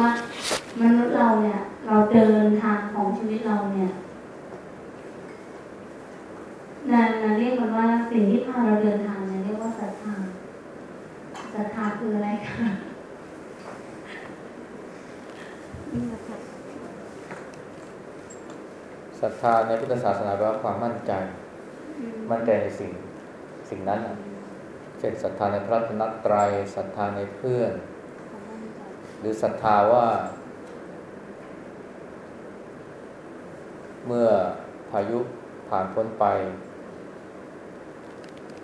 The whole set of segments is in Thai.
ว่ามนุษย์เราเนี่ย เราเดินทางของชีวิตเราเนี่ยนันนันเรียกมันว่าสิ่งที่พาเราเดินทางเนี่ยเรียกว่าศรัทธาศรัทธาคืออะไรคะศรัทธาในพุทธศาสนาแปลว่าความมั่นใจ มั่นใจในสิ่งสิ่งนั้นเช่นศรัทธาในพระรัตนตรัยศรัทธาในเพื่อน หรือศรัทธาว่า เมื่อพายุผ่านพ้นไป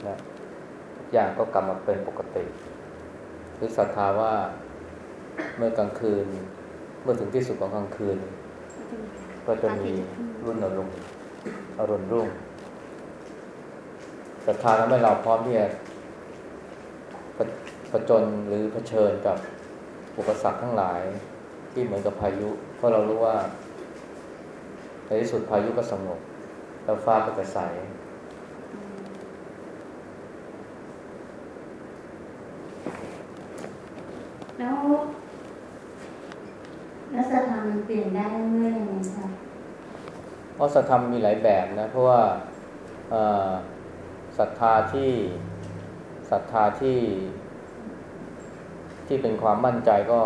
นะทุกอย่างก็กลับมาเป็นปกติ หรือศรัทธาว่าเมื่อกลางคืน เมื่อถึงที่สุดของกลางคืน ก็จะมีรุ่นอรุณอรุณรุ่งศรัทธาทำให้เราพร้อมที่จะประจนหรือเผชิญกับ อุปสรรคทั้งหลายที่เหมือนกับพายุ เพราะเรารู้ว่าในที่สุดพายุก็สงบแล้วฟ้าก็จะใสแล้วแล้วศรัทธามันเปลี่ยนได้เรื่อยๆยังไงคะเพราะศรัทธามีหลายแบบนะ เพราะว่าศรัทธาที่ศรัทธาที่ ที่เป็นความมั่นใจก็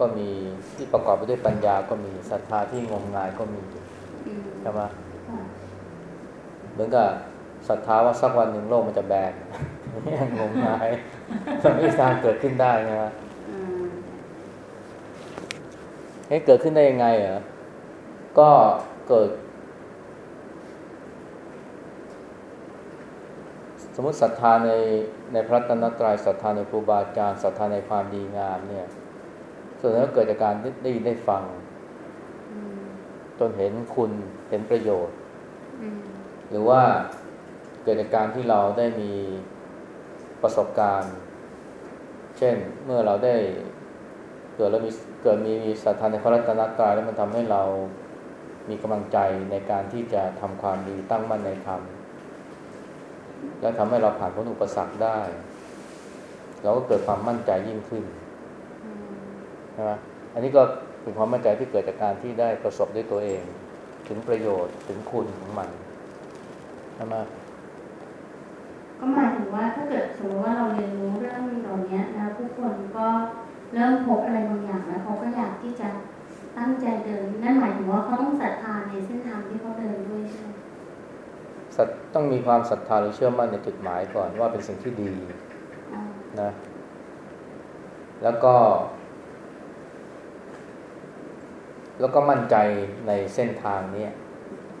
ก็มีที่ประกอบไปด้วยปัญญาก็มีศรัทธาที่งมงายก็มีใช่ไหมเหมือนกับศรัทธาว่าสักวันหนึ่งโลกมันจะแบนงมงายมันไม่สร้างเกิดขึ้นได้นะฮะเฮ้เกิดขึ้นได้ยังไงเหรอก็เกิด สมมติศรัทธาในในพระตนตรัยศรัทธาในครูบาอาจารย์ศรัทธาในความดีงามเนี่ย ส่วนนั้นเกิดจากการได้ยินได้ฟังจนเห็นคุณเห็นประโยชน์หรือว่าเกิดจากการที่เราได้มีประสบการณ์ เช่นเมื่อเราได้เกิดแล้วมีเกิดมีศรัทธาในพระรัตนตรัยแล้วมันทำให้เรามีกำลังใจในการที่จะทำความดีตั้งมั่นในธรรม แล้วทำให้เราผ่านพ้นอุปสรรคได้ เราก็เกิดความมั่นใจยิ่งขึ้นใช่ไหมอันนี้ก็เป็นความมั่นใจที่เกิดจากการที่ได้ประสบด้วยตัวเอง ถึงประโยชน์ถึงคุณของมันใช่ไหมก็หมายถึงว่าถ้าเกิดสมมติว่าเราเรียนรู้เรื่องเหล่านี้นะผู้คนก็เริ่มพบอะไรบางอย่างแล้วเขาก็อยากที่จะตั้งใจเดิน นั่นหมายถึงว่าเขาต้องศรัทธาในเส้นทางที่เขาเดินด้วยใช่ไหม ต้องมีความศรัทธาหรือเชื่อมั่นในจุดหมายก่อนว่าเป็นสิ่งที่ดีนะ แล้วก็ แล้วก็มั่นใจในเส้นทางนี้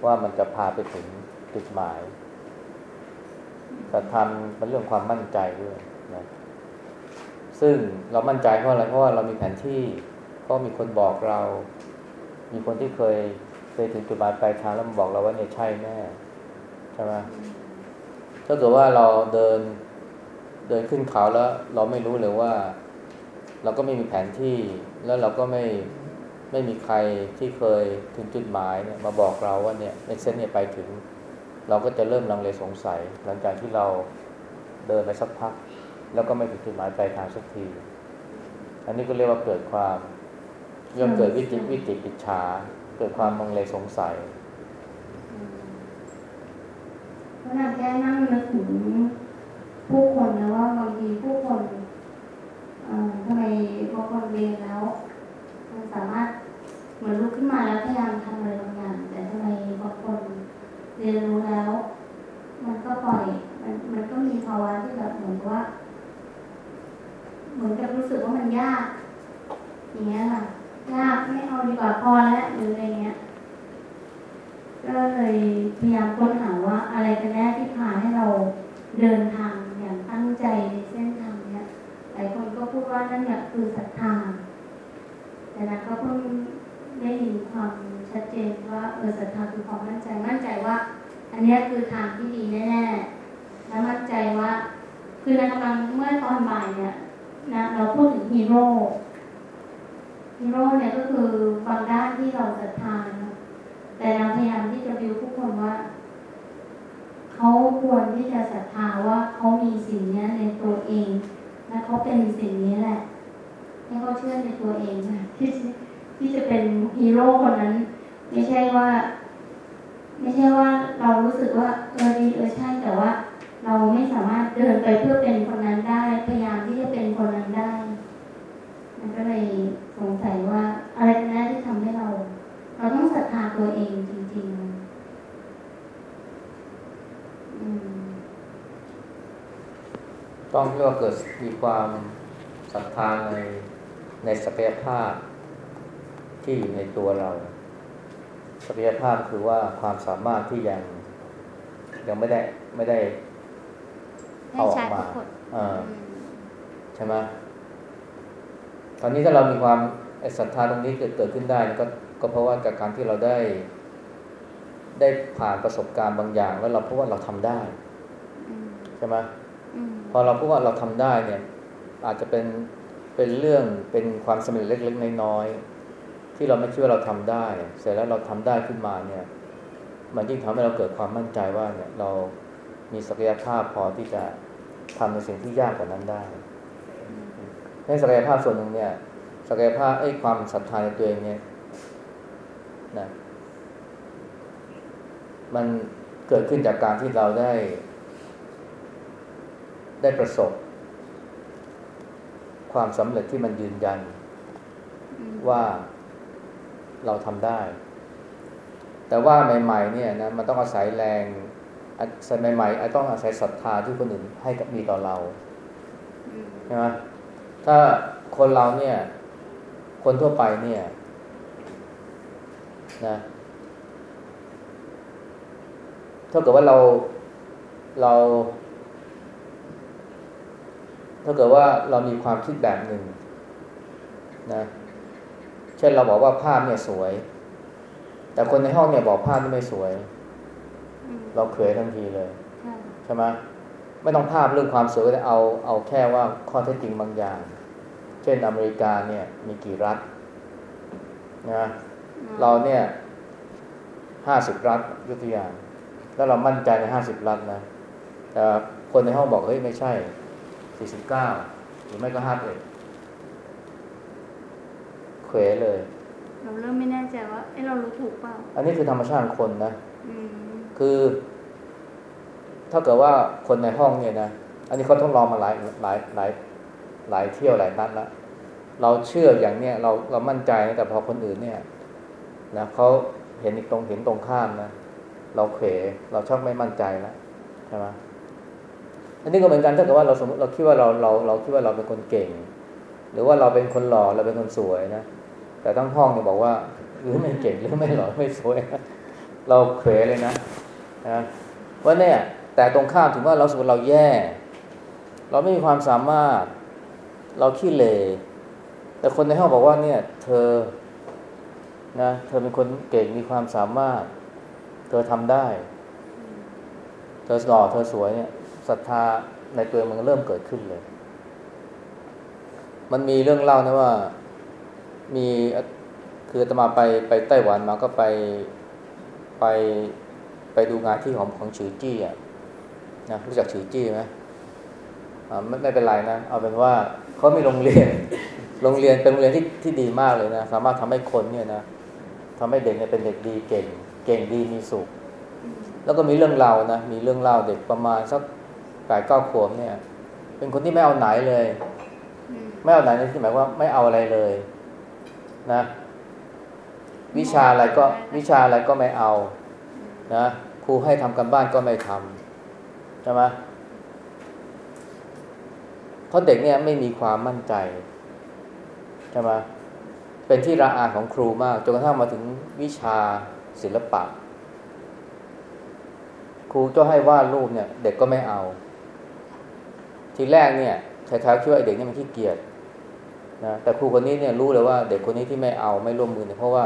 ว่ามันจะพาไปถึงจุดหมายศรัทธาเป็นเรื่องความมั่นใจด้วยนะซึ่งเรามั่นใจเพราะอะไรเพราะว่าเรามีแผนที่เพราะมีคนบอกเรา มีคนที่เคยเคยถึงจุดหมายปลายทางแล้วมาบอกเราว่าเนี่ยใช่แน่ ใช่ไหมถ้าเกิดว่าเราเดินเดินขึ้นเขาแล้ว เราไม่รู้เลยว่า เราก็ไม่มีแผนที่ แล้วเราก็ไม่ไม่มีใครที่เคยถึงจุดหมายเนี่ยมาบอกเราว่าเนี่ยในเส้นเนี่ยไปถึง เราก็จะเริ่มลังเลสงสัย หลังจากที่เราเดินไปสักพัก แล้วก็ไม่ถึงจุดหมายปลายทางสักที อันนี้ก็เรียกว่าเกิดความย่อมเกิดวิจิตวิจิกิจฉาเกิดความลังเลสงสัย เพราะแค่นั่งนึกถึงผู้คนแล้วว่าบางทีผู้คนทำไมบางคนเรียนแล้ว มันสามารถเหมือนลุกขึ้นมาแล้วพยายามทำอะไรบางอย่าง แต่ทำไมบางคนเรียนรู้แล้ว มันก็ปล่อย มันมันก็มีภาวะที่แบบเหมือนว่า เหมือนกับรู้สึกว่ามันยากอย่างเงี้ยค่ะยากไม่เอาดีกว่าพอแล้วหรืออะไรเงี้ย ก็เลยพยายามค้นหาว่าอะไรกันแน่ที่พาให้เราเดินทางอย่างตั้งใจในเส้นทางเนี้ยหลายคนก็พูดว่านั่นเนี่ยคือศรัทธา แต่นั้นก็เพิ่งได้ยินความชัดเจนว่าเออศรัทธาคือความมั่นใจมั่นใจว่า อันนี้คือทางที่ดีแน่ๆและมั่นใจว่า คือในกำลังเมื่อตอนบ่ายเนี่ยนะเราพูดถึงฮีโร่ฮีโร่เนี่ยก็คือบางด้านที่เราศรัทธานะ แต่เราพยายามที่จะบิวทุกคนว่า เขาควรที่จะศรัทธาว่าเขามีสิ่งนี้ในตัวเอง และเขาเป็นสิ่งนี้แหละ ให้เขาเชื่อในตัวเองค่ะที่ที่จะเป็นฮีโร่คนนั้น ไม่ใช่ว่า ไม่ใช่ว่าเรารู้สึกว่าเออดีเออใช่แต่ว่า เราไม่สามารถเดินไปเพื่อเป็นคนนั้นได้ พยายามที่จะเป็นคนนั้นได้ มันก็เลยสงสัยว่าอะไรนแน่ที่ทำให้เรา เราต้องศรัทธาตัวเองจริงๆอืมต้องเรียกว่าเกิดมีความศรัทธาในในศักยภาพที่อยู่ในตัวเราศักยภาพคือว่าความสามารถที่ยังยังไม่ได้ไม่ได้ให้เอาออใช้กปมารากฏอ่าใช่ไหมตอนนี้ถ้าเรามีความไอ้ศรัทธาตรงนี้เกิดเกิดขึ้นได้ก็ ก็เพราะว่าจากการที่เราได้ ได้ผ่านประสบการณ์บางอย่าง แล้วเราพบว่าเราทำได้อืมใช่ไหมอืมพอเราพูดว่าเราทำได้เนี่ย อาจจะเป็นเป็นเรื่องเป็นความสำเร็จเล็กๆน้อยๆที่เราไม่คิดว่าเราทำได้ เสร็จแล้วเราทำได้ขึ้นมาเนี่ย มันยิ่งทำให้เราเกิดความมั่นใจว่าเนี่ย เรามีศักยภาพพอที่จะทำในสิ่งที่ยากกว่านั้นได้ในศักยภาพส่วนหนึ่งเนี่ยศักยภาพไอ้ความศรัทธาในตัวเองเนี่ย นะมันเกิดขึ้นจากการที่เราได้ ได้ประสบ ความสำเร็จที่มันยืนยันอืมว่าเราทำได้ แต่ว่าใหม่ ๆ เนี่ยนะมันต้องอาศัยแรงอาศัยใหม่ๆอาจต้องอาศัยศรัทธาที่คนอื่นให้กับมีต่อเราอืมใช่ไหมถ้าคนเราเนี่ย คนทั่วไปเนี่ย นะถ้าเกิดว่าเราเรา ถ้าเกิดว่าเรามีความคิดแบบหนึ่งนะเช่นเราบอกว่าภาพเนี่ยสวย แต่คนในห้องเนี่ยบอกภาพนี่ไม่สวยอืมเราเขยทันทีเลยค่ะใช่ไหมไม่ต้องภาพเรื่องความสวยก็ได้เอาเอาแค่ว่าข้อเท็จจริงบางอย่าง เช่นอเมริกาเนี่ย มีกี่รัฐนะ เราเนี่ยห้าสิบรัฐยกตัวอย่าง แล้วเรามั่นใจในห้าสิบรัฐนะแต่คนในห้องบอกเฮ้ยไม่ใช่สี่สิบเก้าหรือไม่ก็ห้าเอ็ดเขวเลย เราเริ่มไม่แน่ใจว่าเอ้เรารู้ถูกเปล่า อันนี้คือธรรมชาติของคนนะอืมคือถ้าเกิดว่าคนในห้องเนี่ยนะอันนี้เขาทดลองมาหลายหลายหลายหลายเที่ยวหลายนัดแล้วเราเชื่ออย่างเนี้ยเราเรามั่นใจนะแต่พอคนอื่นเนี่ย นะเขาเห็นอีกตรงเห็นตรงข้ามนะเราเขวเราชอบไม่มั่นใจแล้วใช่ไหมอันนี้ก็เหมือนกันถ้าเกิดว่าเราสมมติเราคิดว่าเราเราเราคิดว่าเราเป็นคนเก่ง หรือว่าเราเป็นคนหล่อเราเป็นคนสวยนะแต่ทั้งห้องเนี่ยบอกว่าหรือไม่เก่งหรือไม่หล่อไม่สวย เราเขวเลยนะนะว่าเนี่ย แต่ตรงข้ามถึงว่าเราสมมติเราแย่ เราไม่มีความสามารถ เราขี้เลแต่คนในห้องบอกว่าเนี่ย เธอ นะเธอเป็นคนเก่งมีความสามารถ เธอทำได้ เธอหล่อเธอสวยเนี่ยศรัทธาในตัวมันเริ่มเกิดขึ้นเลย มันมีเรื่องเล่านะว่ามีคือตมาไปไปไต้หวันมาก็ไปไปไปดูงานที่ของของฉือจี้อะนะรู้จักฉือจี้ไหมอ่าไม่ไม่เป็นไรนะ เอาเป็นว่าเขามีโรงเรียน โรงเรียนเป็นโรงเรียนที่ที่ดีมากเลยนะ สามารถทำให้คนเนี่ยนะ ทำให้เด็กเนี่ยเป็นเด็กดีเก่ง เก่งดีมีสุข แล้วก็มีเรื่องเรานะ มีเรื่องเล่าเด็กประมาณสักแปดเก้าขวบเนี่ย เป็นคนที่ไม่เอาไหนเลย ไม่เอาไหนในที่หมายว่าไม่เอาอะไรเลย นะ วิชาอะไรก็วิชาอะไรก็ไม่เอา นะครูให้ทำกันบ้านก็ไม่ทำใช่ไหมเพราะเด็กเนี่ยไม่มีความมั่นใจใช่ไหม เป็นที่ระอาของครูมากจนกระทั่งมาถึงวิชาศิลปะ ครูจะให้วาดรูปเนี่ย เด็กก็ไม่เอา ทีแรกเนี่ยใครๆคิดว่าเด็กเนี่ยมันขี้เกียจนะแต่ครูคนนี้เนี่ยรู้เลยว่า เด็กคนนี้ที่ไม่เอาไม่ร่วมมือเนี่ยเพราะว่า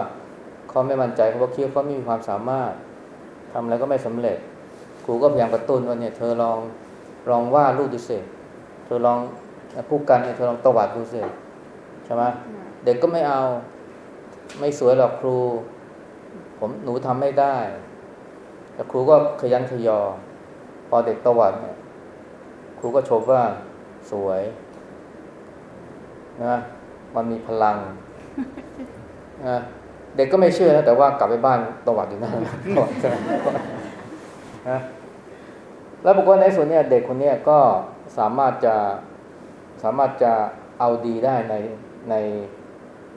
เขาไม่มั่นใจเขาบอกคิดว่าเขาไม่มีความสามารถทำอะไรก็ไม่สำเร็จ ครูก็พยายามกระตุ้นว่าเนี่ย เธอลองลองวาดรูปดูสิเธอลองผู้กันเนี่ยเธอลองตวัดดูสิใช่ไหม เด็กก็ไม่เอา ไม่สวยหรอกครู ผมหนูทำไม่ได้ แต่ครูก็ขยันขยอ พอเด็กตวัดเนี่ยครูก็ชมว่าสวยนะมันมีพลังนะเด็กก็ไม่เชื่อนะแต่ว่ากลับไปบ้านตวัดอยู่นั่นตวัดนะแล้วปรากฏในส่วนเนี้ยเด็กคนเนี้ยก็สามารถจะสามารถจะเอาดีได้ในใน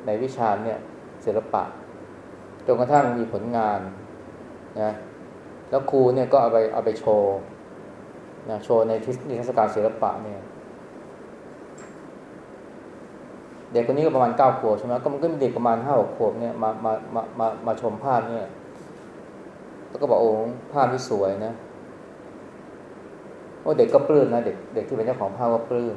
ในวิชาเนี่ยศิลปะจนกระทั่งมีผลงานนะแล้วครูเนี่ยก็เอาไปเอาไปโชว์นะโชว์ในนิทรรศการศิลปะเนี่ยเด็กคนนี้ก็ประมาณเก้าขวบใช่ไหมก็มันก็มีเด็กประมาณห้าหกขวบเนี่ยมามามามามาชมภาพเนี่ยแล้วก็บอกโอ้ภาพที่สวยนะโอ้เด็กก็ปลื้มนะเด็กเด็กที่เป็นเจ้าของภาพก็ปลื้ม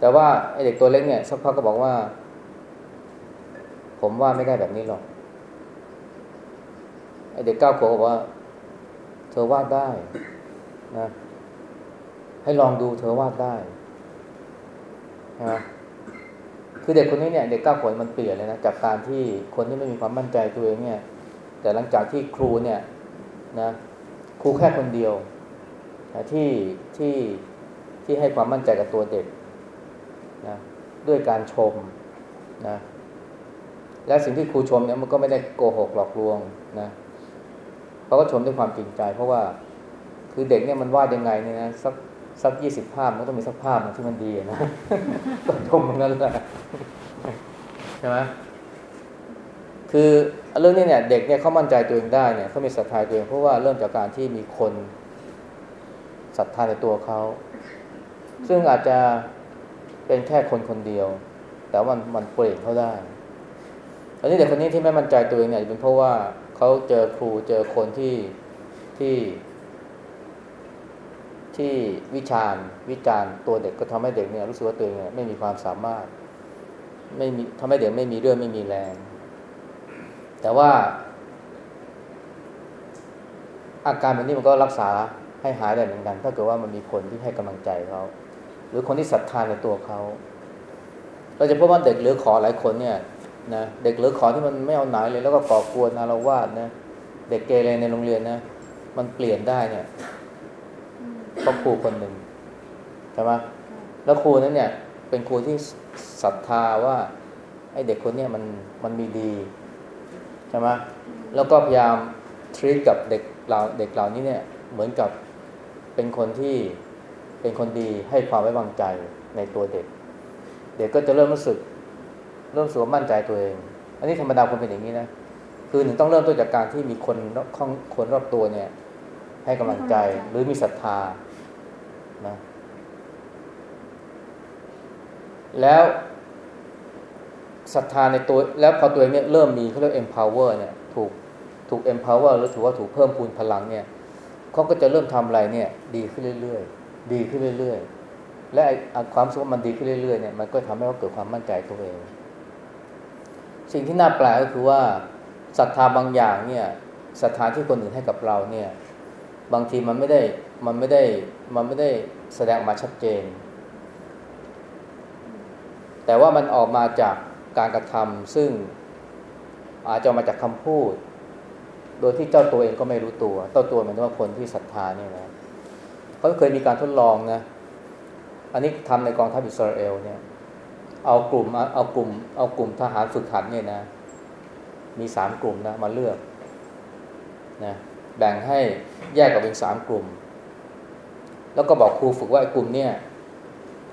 แต่ว่าไอเด็กตัวเล็กเนี่ยสักพักก็บอกว่า ผมว่าไม่ได้แบบนี้หรอกไอเด็กเก้าขวบบอกว่า เธอวาดได้นะ ให้ลองดูเธอวาดได้นะคือเด็กคนนี้เนี่ยเด็กเก้าขวบมันเปลี่ยนเลยนะจากการที่คนที่ไม่มีความมั่นใจตัวเองเนี่ย แต่หลังจากที่ครูเนี่ยนะครูแค่คนเดียวนะที่ที่ที่ให้ความมั่นใจกับตัวเด็ก นะด้วยการชมนะและสิ่งที่ครูชมเนี่ยมันก็ไม่ได้โกหกหลอกลวงนะเขาก็ชมด้วยความจริงใจ เพราะว่าคือเด็กเนี่ยมันวาดยังไงเนี่ยนะสักสักยี่สิบภาพมันต้องมีสักภาพที่มันดีนะก็ชมมันนั่นแหละใช่ไหมคือเรื่องนี้เนี่ยเด็กเนี่ยเขามั่นใจตัวเองได้เนี่ยเขามีศรัทธาตัวเองเพราะว่าเริ่มจากการที่มีคนศรัทธาในตัวเขา ซึ่งอาจจะ เป็นแค่คนคนเดียว แต่มันมันเปลี่ยนเขาได้อันนี้เด็กคนนี้ที่ไม่มั่นใจตัวเองเนี่ยเป็นเพราะว่าเขาเจอครูเจอคนที่ที่ ที่วิจารณ์วิจารณ์ตัวเด็กก็ทำให้เด็กเนี่ยรู้สึกว่าตัวเองเนี่ยไม่มีความสามารถ ไม่มีทำให้เด็กไม่มีเรื่องไม่มีแรง แต่ว่า อาการแบบนี้มันก็รักษาให้หายได้เหมือนกัน ถ้าเกิดว่ามันมีคนที่ให้กำลังใจเขา หรือคนที่ศรัทธาในตัวเขา เราจะพบว่าเด็กเหลือขอหลายคนเนี่ยนะเด็กเหลือขอที่มันไม่เอาไหนเลยแล้วก็ก่อกวนอารวาสนะเด็กเกเรในโรงเรียนนะมันเปลี่ยนได้เนี่ยเพราะครูคนหนึ่งใช่ไหมแล้วครูนั้นเนี่ย เป็นครูที่ศรัทธาว่าไอ้เด็กคนเนี้ยมันมันมีดีใช่ไหมแล้วก็พยายามทรีตกับเด็กเราเด็กเหล่านี้เนี่ย เหมือนกับเป็นคนที่ เป็นคนดีให้ความไว้วางใจในตัวเด็ก เด็กก็จะเริ่มรู้สึก เริ่มสวมมั่นใจตัวเอง อันนี้ธรรมดาคนเป็นอย่างนี้นะคือหนึ่งต้องเริ่มต้นจากการที่มีคนคนรอบตัวเนี่ย ให้กำลังใจหรือมีศรัทธานะแล้วศรัทธาในตัวแล้วพอตัวเองเนี่ยเริ่มมีเขาเรียก empower เนี่ยถูกถูก empower หรือถือว่าถูกเพิ่มพูนพลังเนี่ยเขาก็จะเริ่มทำอะไรเนี่ย ดีขึ้นเรื่อยๆ ดีขึ้นเรื่อยๆ และความสุขมันดีขึ้นเรื่อยๆเนี่ยมันก็ทำให้เขาเกิดความมั่นใจตัวเอง สิ่งที่น่าแปลกก็คือว่าศรัทธาบางอย่างเนี่ยศรัทธาที่คนอื่นให้กับเราเนี่ย บางทีมันไม่ได้มันไม่ได้มันไม่ได้แสดงมาชัดเจน แต่ว่ามันออกมาจากการกระทำซึ่งอาจจะมาจากคำพูด โดยที่เจ้าตัวเองก็ไม่รู้ตัว เจ้าตัวหมายถึงว่าคนที่ศรัทธาเนี่ยนะ เขาเคยมีการทดลองนะ อันนี้ทำในกองทัพอิสราเอลเนี่ย เอากลุ่มเอากลุ่ม เอากลุ่มทหารฝึกหัดเนี่ยนะ มีสามกลุ่มนะมาเลือกนะแบ่งให้แยกออกเป็นสามกลุ่ม แล้วก็บอกครูฝึกว่าไอ้กลุ่มเนี่ย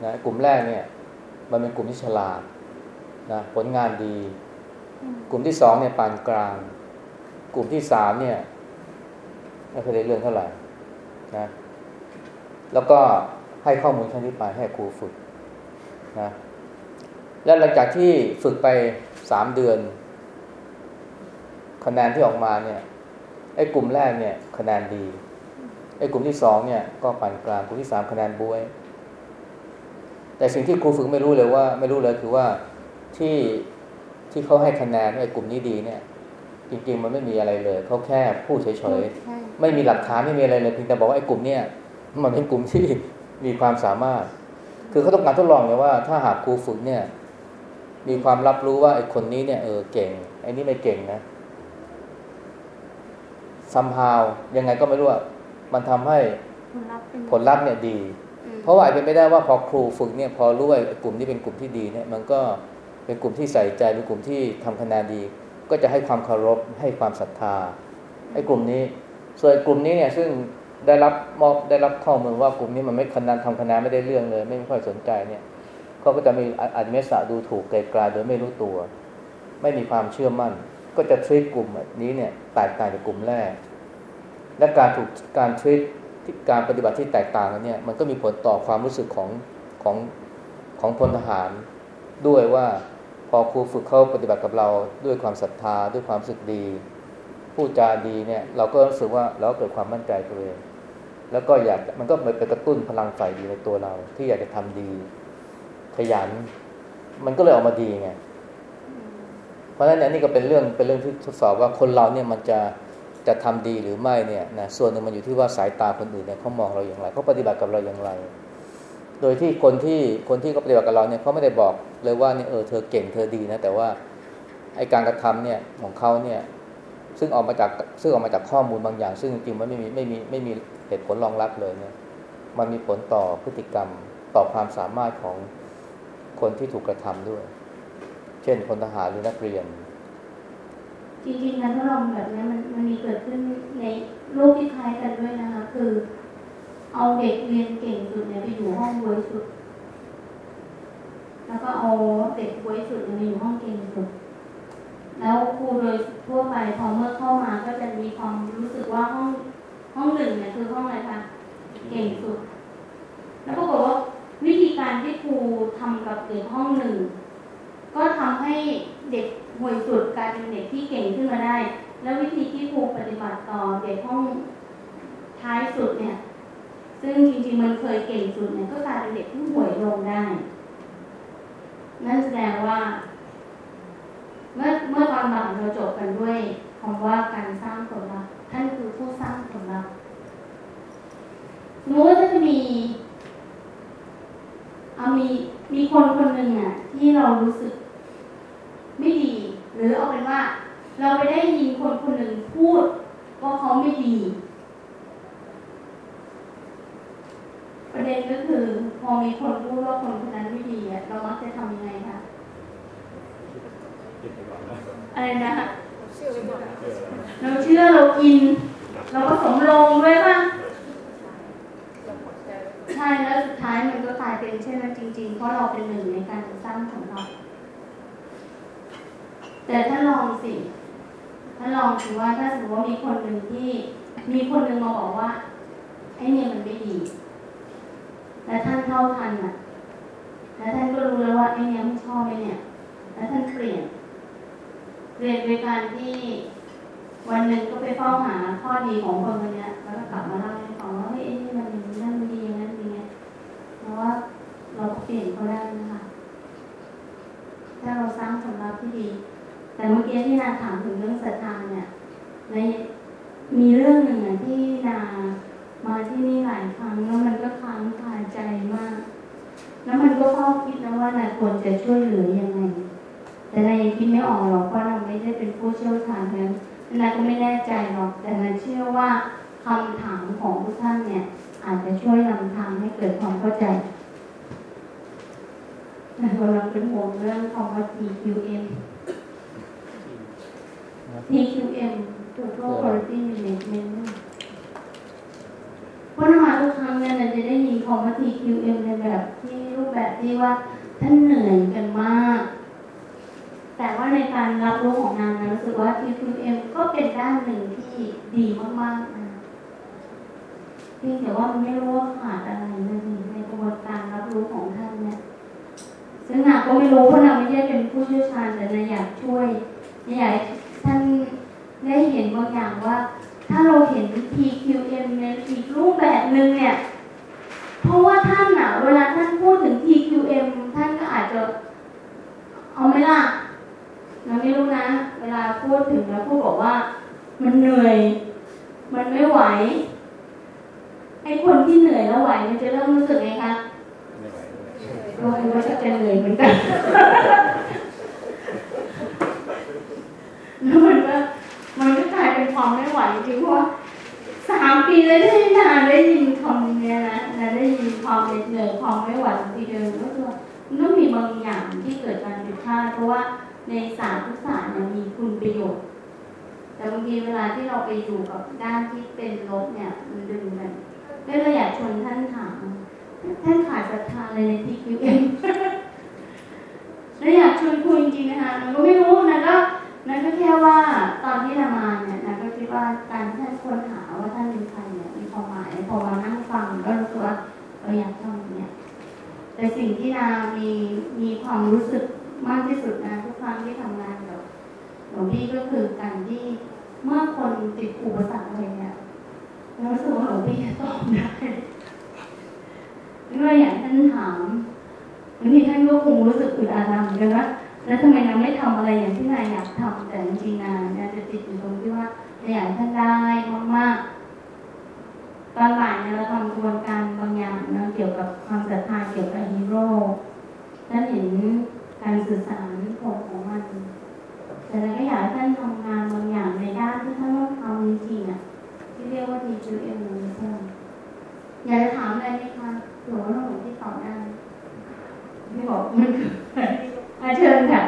นะกลุ่มแรกเนี่ย มันเป็นกลุ่มที่ฉลาดนะผลงานดี กลุ่มที่สองเนี่ยปานกลาง กลุ่มที่สามเนี่ยไม่เคยได้เรื่องเท่าไหร่นะ แล้วก็ให้ข้อมูลชั้นที่ไปให้ครูฝึกนะและหลังจากที่ฝึกไปสามเดือน คะแนนที่ออกมาเนี่ยไอ้กลุ่มแรกเนี่ยคะแนนดีไอ้กลุ่มที่สองเนี่ยก็ปานกลางกลุ่มที่สามคะแนนบวย แต่สิ่งที่ครูฝึกไม่รู้เลยว่า ไม่รู้เลยคือว่าที่ที่เขาให้คะแนนไอ้กลุ่มนี้ดีเนี่ย จริง ๆ มันไม่มีอะไรเลยเขาแค่พูดเฉยๆไม่มีหลักฐานไม่มีอะไรเลยเพียงแต่บอกว่าไอ้กลุ่มเนี่ย มันเป็นกลุ่มที่มีความสามารถ คือเขาต้องการทดลองเลยว่า ถ้าหากครูฝึกเนี่ย มีความรับรู้ว่าไอ้คนนี้เนี่ยเออเก่งไอ้นี่ไม่เก่งนะซัมฮาวยังไงก็ไม่รู้ว่ามันทำให้ผลลัพธ์เนี่ยดี เพราะว่าอาจเป็นไปได้ว่าพอครูฝึกเนี่ย พอรู้ว่ากลุ่มนี้เป็นกลุ่มที่ดีเนี่ย มันก็เป็นกลุ่มที่ใส่ใจเป็นกลุ่มที่ทำคะแนนดี ก็จะให้ความเคารพให้ความศรัทธาไอ้กลุ่มนี้ ส่วนกลุ่มนี้เนี่ยซึ่ง ได้รับมอบได้รับข้อมูลว่ากลุ่มนี้มันไม่คะแนนทำคะแนนไม่ได้เรื่องเลย ไม่ค่อยสนใจเนี่ยเขาก็จะมีอาจจะเมสาดูถูกไกลๆโดยไม่รู้ตัว ไม่มีความเชื่อมั่น ก็จะทรีตกลุ่มนี้เนี่ยแตกต่างจากกลุ่มแรก และการถูกการทรีตการปฏิบัติที่แตกต่างกันเนี่ยมันก็มีผลต่อความรู้สึกของของของพลทหาร ด้วยว่าพอครูฝึกเขาปฏิบัติกับเราด้วยความศรัทธาด้วยความสึกดีพูดจาดีเนี่ยเราก็รู้สึกว่าเราเกิดความมั่นใจตัวเอง แล้วก็อยากมันก็ไปกระตุ้นพลังฝ่ายดีในตัวเรา ที่อยากจะทำดี ขยัน มันก็เลยออกมาดีไงเพราะฉะนั้นเนี่ยนี่ก็เป็นเรื่องเป็นเรื่องที่ทดสอบว่าคนเราเนี่ยมันจะจะทำดีหรือไม่เนี่ยนะส่วนหนึ่งมันอยู่ที่ว่าสายตาคนอื่นเนี่ยเขามองเราอย่างไรเขาปฏิบัติกับเราอย่างไร โดยที่คนที่คนที่เขาปฏิบัติกับเราเนี่ยเขาไม่ได้บอกเลยว่าเนี่ยเออเธอเก่งเธอดีนะแต่ว่าไอการกระทำเนี่ยของเขาเนี่ยซึ่งออกมาจากซึ่งออกมาจากข้อมูลบางอย่าง ซึ่งจริงๆมันไม่มีไม่มีไม่มี เหตุผลรองรับเลยเนี่ยมันมีผลต่อพฤติกรรมต่อความสามารถของคนที่ถูกกระทำด้วย เช่นพลทหารหรือนักเรียน จริงๆการทดลองแบบนี้มันมันมีเกิดขึ้นในโลกที่คล้ายกันด้วยนะคะ คือ เอาเด็กเรียนเก่งสุดเนี่ยไปอยู่ห้องบวยสุด แล้วก็เอาเด็กบวยสุดเนี่ยไปอยู่ห้องเก่งสุดแล้วครูโดยทั่วไปพอเมื่อเข้ามาก็จะมีความรู้สึกว่าห้อง ห้องหนึ่งเนี่ยคือห้องอะไรคะเก่งสุด แล้วปรากฏว่าวิธีการที่ครูทำกับเด็กห้องหนึ่งก็ทำให้เด็กห่วยสุดกลายเป็นเด็กที่เก่งขึ้นมาได้ แล้ววิธีที่ครูปฏิบัติต่อเด็กห้องท้ายสุดเนี่ย ซึ่งจริงๆมันเคยเก่งสุดเนี่ยก็กลายเป็นเด็กที่ห่วยลงได้ นั่นแสดงว่า เมื่อเมื่อตอนหลังเราจบกันด้วยคำว่าการสร้างผลลัพธ์ ท่านคือผู้สร้างผลลัพธ์สมมติว่าถ้าจะมีเอามีมีคนคนหนึ่งอะ ที่เรารู้สึก ไม่ดี หรือเอาเป็นว่า เราไปได้ยินคนคนหนึ่งพูดว่าเขาไม่ดี ประเด็นก็คือ พอมีคนพูดว่าคนคนนั้นไม่ดีอะเรามักจะทำยังไงคะอะไรนะ เราเชื่อเราอิน เราก็สมลงด้วยป่ะใช่แล้วสุดท้ายมันก็กลายเป็นเช่นนั้นจริง ๆ เพราะเราเป็นหนึ่งในการสร้างของเรา แต่ถ้าลองสิถ้าลองถือว่าถ้าสมมติว่ามีคนหนึ่งที่มีคนหนึ่งมาบอกว่าไอ้เนี่ยมันไม่ดี และท่านเท่าทันอะ แล้วท่านก็รู้แล้วว่าไอ้เนี่ยไม่ชอบไอ้เนี่ย แล้วท่านเปลี่ยน เปลี่ยนโดยการที่วันหนึ่งก็ไปเฝ้าหาข้อดีของคนคนนี้แล้วก็กลับมาเล่าให้ฟังว่าเฮ้ยไอ้นี่มันนี้นั่นมันดีอย่างนั้นอย่างเงี้ยเพราะว่าเราเปลี่ยนเขาได้นะคะถ้าเราสร้างผลลัพธ์ที่ดี แต่เมื่อกี้ที่นาถามถึงเรื่องศรัทธาเนี่ย ในมีเรื่องหนึ่งอะที่นามาที่นี่หลายครั้งแล้วมันก็ค้างคาใจมาก แล้วมันก็เข้าคิดนะว่านาควรจะช่วยเหลือยังไง แต่นายังคิดไม่ออกหรอกเพราะเราไม่ได้เป็นผู้เชี่ยวชาญนั้นนายก็ไม่แน่ใจหรอก แต่นายเชื่อว่าคำถามของทุกท่านเนี่ย อาจจะช่วยนำทางให้เกิดความเข้าใจนายกำลังเป็นห่วงเรื่องคำว่า TQM TQM Total Quality Management เพราะมาทุกครั้งเนี่ยเราจะได้ยินคำว่า TQM ในแบบที่รูปแบบที่ว่าท่านเหนื่อยกันมาก แต่ว่าในการรับรู้ของนางนะรู้สึกว่า TQM ก็เป็นด้านหนึ่งที่ดีมากๆนะเพียงแต่ว่ามันไม่รู้ว่าขาดอะไรนั่นเองในกระบวนการรับรู้ของท่านเนี่ยซึ่งนางก็ไม่รู้เพราะนางไม่ได้เป็นผู้เชี่ยวชาญแต่นางอยากช่วยอยากท่านได้เห็นบางอย่างว่า ถ้าเราเห็น TQM ในอีกรูปแบบหนึ่งเนี่ย เพราะว่าท่านอะเวลาท่านพูดถึง TQM ท่านก็อาจจะเอาไหมล่ะ เราไม่รู้นะ เวลาพูดถึงแล้วพูดบอกว่า มันเหนื่อย มันไม่ไหวไอ้คนที่เหนื่อยแล้วไหวมันจะเริ่มรู้สึกไงคะก็คือว่าจะเหนื่อยเหมือนกันแล้วมันก็มันก็กลายเป็นความไม่ไหวจริงเพราะว่าสามปีเลยที่นานได้ยินคำนี้นะนานได้ยินความเหนื่อยความไม่ไหวของทีเดิมก็คือมันต้องมีบางอย่างที่เกิดการผิดพลาดเพราะว่า ในศาสตร์ทุกศาสตร์เนี่ยมีคุณประโยชน์ แต่บางทีเวลาที่เราไปอยู่กับด้านที่เป็นลบเนี่ยมันดึงกันก็เลยอยากชวนท่านถามท่านขาดศรัทธาอะไรในทีคิวเองแล้วอยากชวนคุยจริงๆนะคะมันก็ไม่รู้นะก็นั่นก็แค่ว่าตอนที่เรามาเนี่ยนะก็คิดว่าการที่ท่านค้นหาว่าท่านเป็นใครเนี่ยมีความหมายพอมานั่งฟังก็รู้สึกว่าเราอยากทำเนี่ยแต่สิ่งที่นามีมีความรู้สึก มากที่สุดนะทุกครั้งที่ทำงานกับหลวงพี่ก็คือการที่เมื่อคนติดอุปสรรคอะไรเนี่ยเรารู้สึกว่าหลวงพี่จะตอบได้ก็อยากให้ท่านถามบางทีท่านก็คงรู้สึกอึดอัดเหมือนกันว่าแล้วทำไมนางไม่ทำอะไรอย่างที่นายอยากทำแต่จริงๆนายเนี่ยจะติดอยู่ตรงที่ว่าอยากท่านได้มากๆตอนบ่ายเนี่ยเราทำกระบวนการบางอย่างนะเกี่ยวกับความศรัทธาเกี่ยวกับฮีโร่ท่านเห็น การสื่อสารผลของมัน แต่เราก็อยากให้ท่านทำงานบางอย่างในด้านที่ท่านต้องทำจริงๆอะที่เรียกว่า TQM หรือเพิ่มอยากจะถามอะไรไหมคะหรือว่าหลวงที่ตอบได้พี่บอกมันคืออาเชิญค่ะ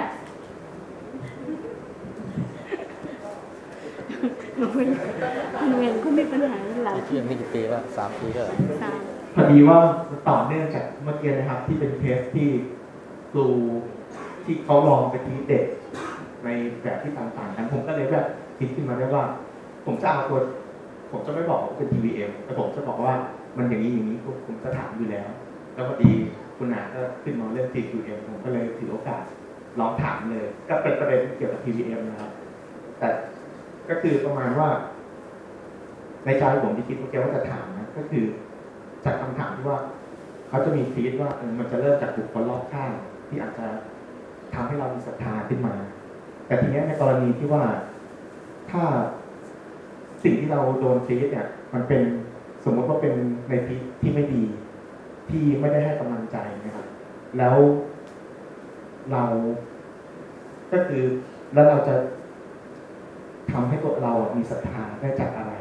หนูเงินก็ไมีปัญหาหลายที่ยังไม่กี่ปีว่าสามปีแล้วเหรอสายพอดีว่าต่อเนื่องจากเมื่อกี้นะครับ ที่เป็นเคสที่ครู ที่เขาลองไปทีเด็กในแบบที่ต่างๆกันผมก็เลยแบบคิดขึ้นมาได้ว่า ผมจะเอาตัวผมจะไม่บอกว่าเป็น TVM แต่ผมจะบอกว่ามันอย่างนี้อย่างนี้ผมจะถามอยู่แล้ว แล้วพอดีคุณหนาก็ขึ้นมาเรื่อง TQM ผมก็เลยถือโอกาสลองถามเลย ก็เป็นประเด็นเกี่ยวกับ TVM นะครับ แต่ก็คือประมาณว่า ในใจผมที่คิดเมื่อกี้ว่าจะถามนะก็คือจากคำถามที่ว่าเขาจะมีฟีดว่าเออมันจะเริ่มจากบุคคลรอบข้างที่อาจจะ ทำให้เรามีศรัทธาขึ้นมา แต่ทีนี้ในกรณีที่ว่าถ้าสิ่งที่เราโดนฟีดเนี่ย มันเป็นสมมติว่าเป็นในฟีดที่ไม่ดี ที่ไม่ได้ให้กำลังใจนะครับ แล้วเราก็คือแล้วเราจะทำให้ตัวเรามีศรัทธาได้จากอะไร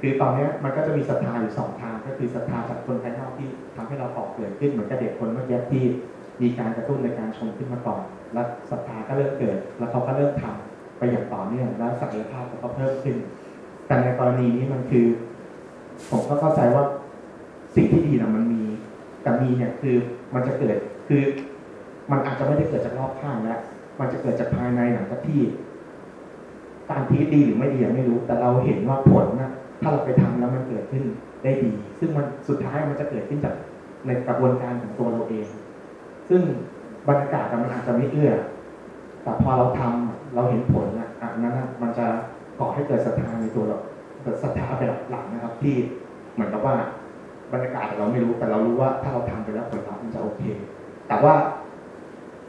คือตอนนี้มันก็จะมีศรัทธาอยู่สองทาง ก็คือศรัทธาจากคนภายนอกที่ทำให้เราปอกเปลี่ยนขึ้นเหมือนกับเด็กคนเมื่อกี้ที่ มีการกระตุ้นในการชมขึ้นมาก่อน แล้วศรัทธาก็เริ่มเกิด แล้วเขาก็เริ่มทำไปอย่างต่อเนื่องแล้วศักยภาพเขาก็เพิ่มขึ้น แต่ในกรณีนี้มันคือ ผมก็เข้าใจว่าสิ่งที่ดีนะมันมีแต่มีเนี่ยคือมันจะเกิดคือ มันอาจจะไม่ได้เกิดจากรอบข้างแล้วมันจะเกิดจากภายในหลังจากที่การทีดีหรือไม่ดียังไม่รู้ แต่เราเห็นว่าผลนะถ้าเราไปทำแล้วมันเกิดขึ้นได้ดี ซึ่งมันสุดท้ายมันจะเกิดขึ้นจากในกระบวนการของตัวเราเอง ซึ่งบรรยากาศมันอาจจะไม่เอื้อ แต่พอเราทำเราเห็นผลนะอันนั้นนะมันจะก่อให้เกิดศรัทธาในตัวเราเกิดศรัทธาแบบหลังนะครับ ที่เหมือนกับว่าบรรยากาศเราไม่รู้แต่เรารู้ว่าถ้าเราทำไปแล้วผลลัพธ์มันจะโอเค แต่ว่า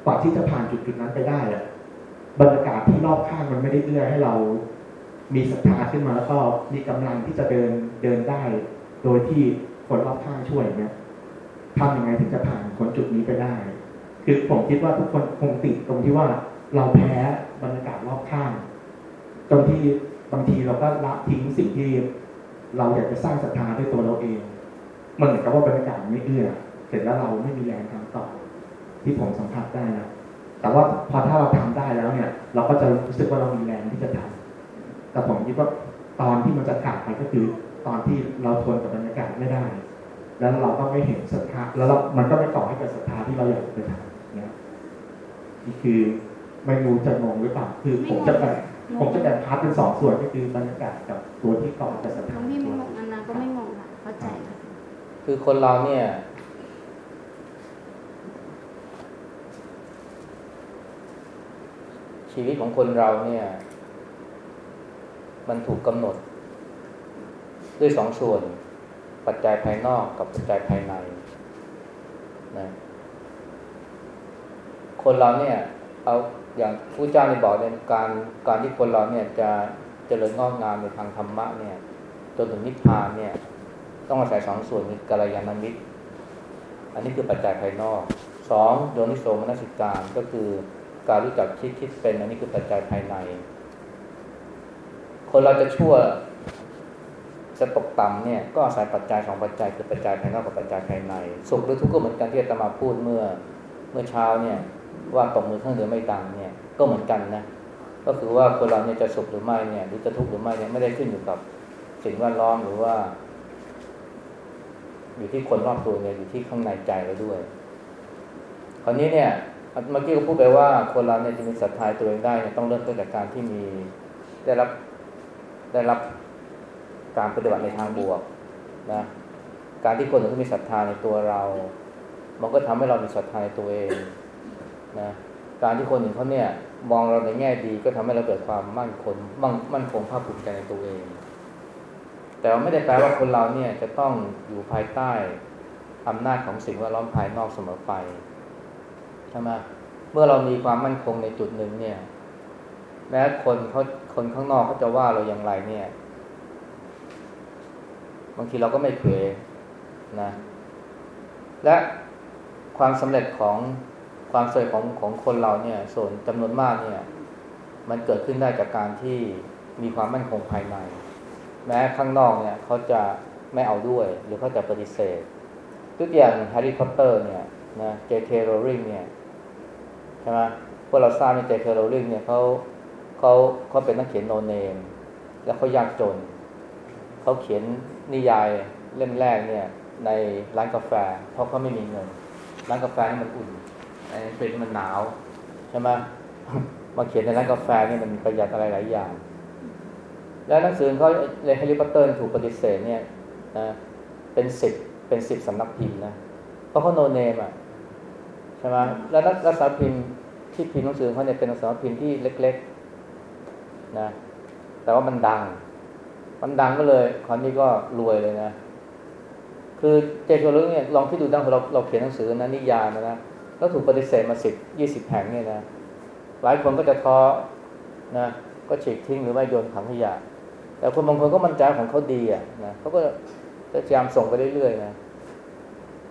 กว่าที่จะผ่านจุดจุดๆนั้นไปได้อะบรรยากาศที่รอบข้างมันไม่ได้เอื้อให้เรามีศรัทธาขึ้นมาแล้วก็มีกำลังที่จะเดินเดินได้ โดยที่คนรอบข้างช่วยเนี่ย ทำยังไงถึงจะผ่านคนจุดนี้ไปได้ คือผมคิดว่าทุกคนคงติดตรงที่ว่าเราแพ้บรรยากาศรอบข้างจนที่บางทีเราก็ละทิ้งสิ่งที่เราอยากจะสร้างศรัทธาด้วยตัวเราเอง มันเหมือนกับว่าบรรยากาศไม่เอื้อเสร็จแล้วเราไม่มีแรงทำต่อ ที่ผมสัมผัสได้นะแต่ว่าพอถ้าเราทำได้แล้วเนี่ย เราก็จะรู้สึกว่าเรามีแรงที่จะทำแต่ผมคิดว่าตอนที่มันจะขาดไปก็คือตอนที่เราทนกับบรรยากาศไม่ได้ แล้วเราก็ไม่เห็นศรัทธาแล้วเรามันก็ไม่ก่อให้เกิดศรัทธาที่เราอยากจะไปทำเนี่ยนี่คือไม่รู้จะงงหรือเปล่าคือผมจะแบ่งผมจะแบ่งพาร์ทเป็นสองส่วนก็คือบรรยากาศกับตัวที่ก่อให้เกิดศรัทหลธาวงพี่ไม่ตัวงงอันนาก็ไม่งงค่ะเข้าใจค่ะคือคนเราเนี่ยชีวิตของคนเราเนี่ย มันถูกกำหนด ด้วยสองส่วน ปัจจัยภายนอกกับปัจจัยภายในนะคนเราเนี่ย เอาอย่างผู้เจ้าในบอกเนี่ยการการที่คนเราเนี่ยจะเจริญงอกงามในทางธรรมะเนี่ยจนถึงนิพพานเนี่ย ต้องอาศัยสองส่วนคือกัลยาณมิตร อันนี้คือปัจจัยภายนอกสองโยนิโสมนสิการก็คือการรู้จักคิดคิดเป็น อันนี้คือปัจจัยภายใน คนเราจะชั่ว จะตกต่ำเนี่ยก็อาศัยปัจจัยสองปัจจัยคือปัจจัยภายนอกกับปัจจัยภายใน สุขหรือทุกข์ก็เหมือนกันที่อาตมาพูดเมื่อเมื่อเช้าเนี่ยว่าตกมือข้างเดียวไม่ดังเนี่ยก็เหมือนกันนะก็คือว่าคนเราเนี่ยจะสุขหรือไม่เนี่ยหรือจะทุกข์หรือไม่เนี่ยไม่ได้ขึ้นอยู่กับสิ่งแวดล้อมหรือว่า อยู่ที่คนรอบตัวเนี่ยอยู่ที่ข้างในใจเราด้วย คราวนี้เนี่ยเมื่อกี้ก็พูดไปว่าคนเราเนี่ยจะมีศรัทธาตัวเองได้เนี่ยต้องเริ่มต้นจากการที่มีได้รับได้รับ การปฏิบัติในทางบวกนะการที่คนอื่นเขามีศรัทธาในตัวเรา มันก็ทำให้เรามีศรัทธาในตัวเองนะการที่คนอื่นเขาเนี่ยมองเราในแง่ดีก็ทำให้เราเกิดความมั่นคงมั่นมั่นคงภาคภูมิใจในตัวเอง แต่ว่าไม่ได้แปลว่าคนเราเนี่ยจะต้องอยู่ภายใต้อำนาจของสิ่งแวดล้อมภายนอกเสมอไปใช่ไหมเมื่อเรามีความมั่นคงในจุดหนึ่งเนี่ย แม้คนเขาคนข้างนอกเขาจะว่าเราอย่างไรเนี่ย บางทีเราก็ไม่เผยนะ และความสำเร็จของความสำเร็จของของคนเราเนี่ย ส่วนจำนวนมากเนี่ย มันเกิดขึ้นได้จากการที่มีความมั่นคงภายใน แม้ข้างนอกเนี่ยเขาจะไม่เอาด้วย หรือเขาจะปฏิเสธตัวอย่าง Harry Potter เนี่ยนะ J.K. Rowling เนี่ยใช่ไหมพวกเราทราบใน J.K. Rowling เนี่ยเขาเขาเขาเป็นนักเขียน no name แล้วเขายากจน เขาเขียน นิยายเล่มแรกเนี่ยในร้านกาแฟ เพราะเขาไม่มีเงิน ร้านกาแฟนี่มันอุ่นไอ้เป็นมันหนาวใช่ไหมมาเขียนในร้านกาแฟนี่มันประหยัดอะไรหลายอย่าง แล้วหนังสือเขาเลยแฮร์รี่พอตเตอร์ถูกปฏิเสธเนี่ยนะเป็นสิบเป็นสิบสำนักพิมพ์นะเพราะเขาโนเนมอะใช่ไหมแล้วนักสาพิมพ์ที่พิมพ์หนังสือเขาเนี่ยเป็นหนังสือพิมพ์ที่เล็ก ๆ นะ แต่ว่ามันดัง มันดังก็เลยคราวนี้ก็รวยเลยนะ คือเจคโรลิงเนี่ยลองที่ดูดังเราเราเขียนหนังสือนะนิยายนะนะแล้วถูกปฏิเสธมาสิบยี่สิบแห่งเนี่ยนะหลายคนก็จะท้อนะก็ฉีกทิ้งหรือไม่โยนถังขยะแต่คนบางคนก็มั่นใจของเขาดีอะนะเขาก็พยายามส่งไปเรื่อยๆนะ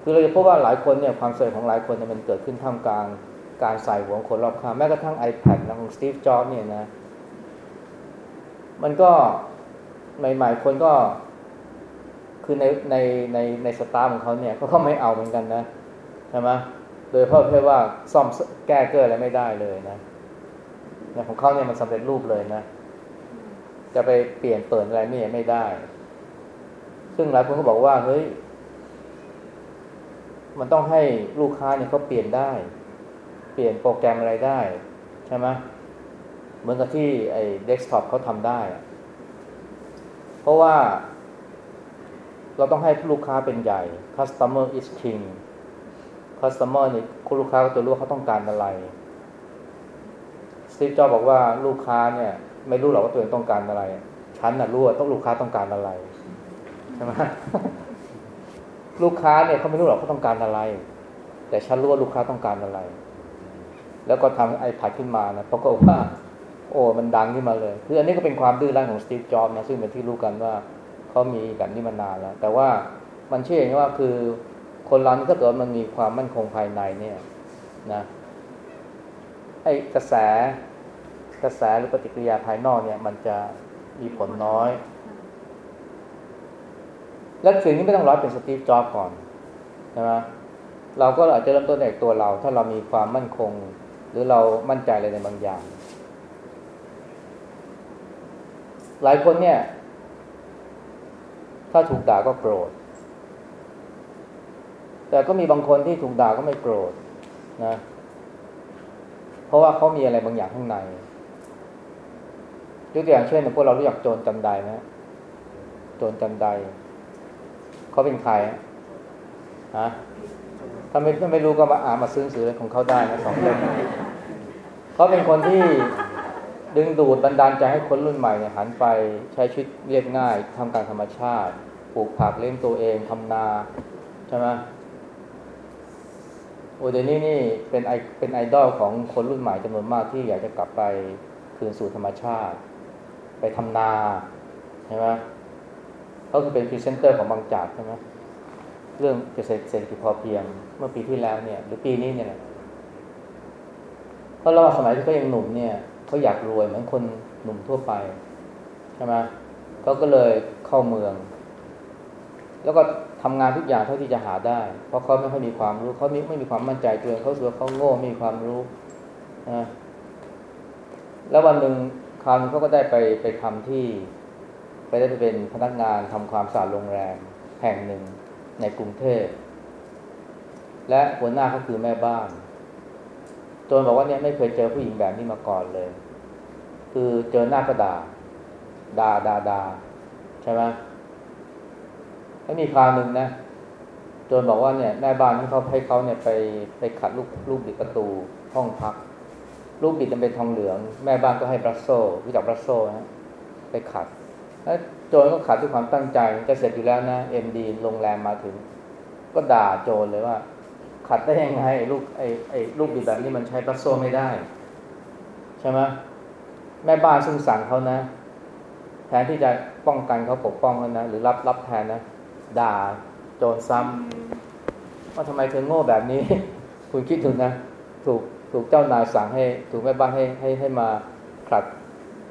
คือเราจะพบว่าหลายคนเนี่ยความสำเร็จของหลายคนเนี่ยมันเกิดขึ้นท่ามกลางการใส่หัวของคนรอบข้างแม้กระทั่ง iPad นะของสตีฟจ็อบส์เนี่ยนะ มันก็ ใหม่ๆคนก็ คือในในในในสตาร์ของเขาเนี่ยเขาก็ไม่เอาเหมือนกันนะใช่ไหมโดยเพราะแค่ว่าซ่อมแก้เกิดอะไรไม่ได้เลยนะเนี่ยของเขาเนี่ยมันสำเร็จรูปเลยนะจะไปเปลี่ยนเปิดอะไรไม่ไม่ได้ ซึ่งหลายคนก็บอกว่าเฮ้ยมันต้องให้ลูกค้าเนี่ยเขาเปลี่ยนได้ เปลี่ยนโปรแกรมอะไรได้ ใช่ไหมเหมือนกับที่ไอ้เดสก์ท็อปเขาทำได้ เพราะว่า เราต้องให้ลูกค้าเป็นใหญ่ customer is king customer นี่คุณลูกค้าก็จะรู้ว่าเขาต้องการอะไรสตีฟจอบอกว่าลูกค้าเนี่ย ไม่รู้หรอกว่าตัวเองต้องการอะไร ฉันน่ะรู้ว่าต้องลูกค้าต้องการอะไรใช่ไหมลูกค้าเนี่ยเขาไม่รู้หรอกเขาต้องการอะไร แต่ฉันรู้ว่าลูกค้าต้องการอะไร แล้วก็ทำไอพัดขึ้นมานะปรากฏว่า โอ้มันดังขึ้นมาเลย คืออันนี้ก็เป็นความดื้อรั้นของสตีฟจ็อบส์นะซึ่งเป็นที่รู้กันว่าเขามีแบบนี้มานานแล้ว แต่ว่ามันเชื่ออย่างนี้ว่าคือคนเรานี่ถ้าเกิดมันมีความมั่นคงภายในเนี่ยนะไอ้กระแสกระแสหรือปฏิกิริยาภายนอกเนี่ย มันจะมีผลน้อย และสิ่งนี้ไม่ต้องร้อยเป็นสตีฟจ็อบส์ก่อนใช่ไหมเราก็อาจจะเริ่มต้นจากตัวเรา ถ้าเรามีความมั่นคง หรือเรามั่นใจอะไรในบางอย่าง หลายคนเนี่ย ถ้าถูกด่าก็โกรธ แต่ก็มีบางคนที่ถูกด่าก็ไม่โกรธนะ เพราะว่าเขามีอะไรบางอย่างข้างในยกตัวอย่างเช่นพวกเรารู้จักโจรจันไดไหมโจรจันได้เขาเป็นใครฮะถ้าไม่ถ้าไม่รู้ก็มาอ่านมาซื้อสือของเขาได้นะสองเล่มเขาเป็นคนที่ ดึงดูดบันดาลใจให้คนรุ่นใหม่เนี่ยหันไปใช้ชีวิตเรียบง่ายทำการธรรมชาติ ปลูกผักเลี้ยงตัวเองทำนา ใช่ไหมโอ้เดี๋ยวนี้นี่เป็นไอเป็นไอดอลของคนรุ่นใหม่จำนวนมากที่อยากจะกลับไปคืนสู่ธรรมชาติ ไปทำนาใช่ไหมเขาคือเป็นพรีเซนเตอร์ของบางจากใช่ไหมเรื่องเกษตรเศรษฐกิจพอเพียง เมื่อปีที่แล้วเนี่ย หรือปีนี้เนี่ยเพราะเราสมัยที่เขายังหนุ่มเนี่ย เขาอยากรวยเหมือนคนหนุ่มทั่วไปใช่ไหมเขาก็เลยเข้าเมือง แล้วก็ทำงานทุกอย่างเท่าที่จะหาได้ เพราะเขาไม่ค่อยมีความรู้เขาไม่ไม่มีความมั่นใจตัวเองเขาเสือเขาโง่ไม่มีความรู้นะแล้ววันหนึ่งคราวนึงเขาก็ได้ไปไปทำที่ ไปได้ไปเป็นพนักงานทำความสะอาดโรงแรมแห่งหนึ่งในกรุงเทพและหัวหน้าเขาคือแม่บ้าน โจนบอกว่าเนี่ยไม่เคยเจอผู้หญิงแบบนี้มาก่อนเลย คือเจอหน้าก็ด่าด่าด่าด่าใช่ไหมแล้วมีคราวหนึ่งนะโจนบอกว่าเนี่ยแม่บ้านที่เขาให้เขาเนี่ยไปไปขัดลูกลูกบิดประตูห้องพัก ลูกบิดมันเป็นทองเหลือง แม่บ้านก็ให้บรัสโซรู้จักบรัสโซนะไปขัดแล้วโจรก็ขัดด้วยความตั้งใจจะเสร็จอยู่แล้วนะเอ็มดีโรงแรมมาถึง ก็ด่าโจรเลยว่า ขัดได้ยังไงไอ้ลูกไอ้ไอ้ลูกบิดแบบนี้มันใช้บรัสโซ่ไม่ได้ ใช่ไหมแม่บ้านซึ่งสั่งเขานะ แทนที่จะป้องกันเขาปกป้องเขานะ หรือรับรับแทนนะด่าโจรซ้ำว่าทำไมเธอโง่แบบนี้ คุณคิดดูนะ ถูกถูกเจ้านายสั่งให้ ถูกแม่บ้านให้ให้ให้มาขัด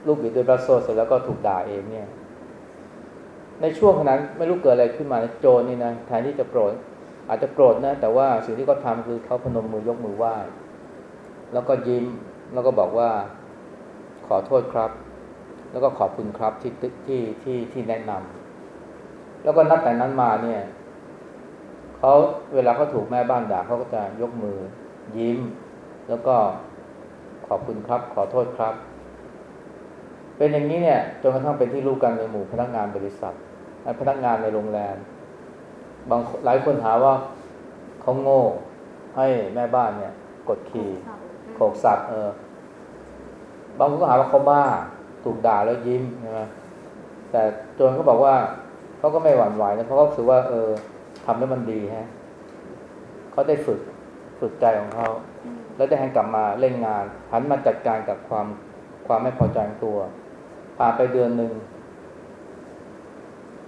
ลูกบิดด้วยบรัสโซเสร็จแล้วก็ถูกด่าเองเนี่ย ในช่วงนั้นไม่รู้เกิดอะไรขึ้นมาโจรนี่นะแทนที่จะโกรธ อาจจะโกรธนะ แต่ว่าสิ่งที่เขาทำคือเขาพนมมือยกมือไหว้ แล้วก็ยิ้มแล้วก็บอกว่าขอโทษครับ แล้วก็ขอบคุณครับที่ที่ที่ที่แนะนำแล้วก็นับแต่นั้นมาเนี่ยเขาเวลาเขาถูกแม่บ้านด่าเขาก็จะยกมือ ยิ้ม แล้วก็ขอบคุณครับ ขอโทษครับ เป็นอย่างนี้เนี่ยจนกระทั่งเป็นที่รู้กันในหมู่พนักงานบริษัทและพนักงานในโรงแรม บางหลายคนหาว่าเขาโง่ให้แม่บ้านเนี่ย กดขี่โขกสับเออ บางคนก็หาว่าเขาบ้า ถูกด่าแล้วยิ้มใช่ไหมแต่โจนเขาบอกว่าเขาก็ไม่หวั่นไหวนะเพราะเขาถือว่า เออทำแล้วมันดีฮะเขาได้ฝึกฝึกใจของเขาแล้วได้หันกลับมาเล่นงานหันมาจัดการกับความความไม่พอใจของตัวผ่านไปเดือนหนึ่ง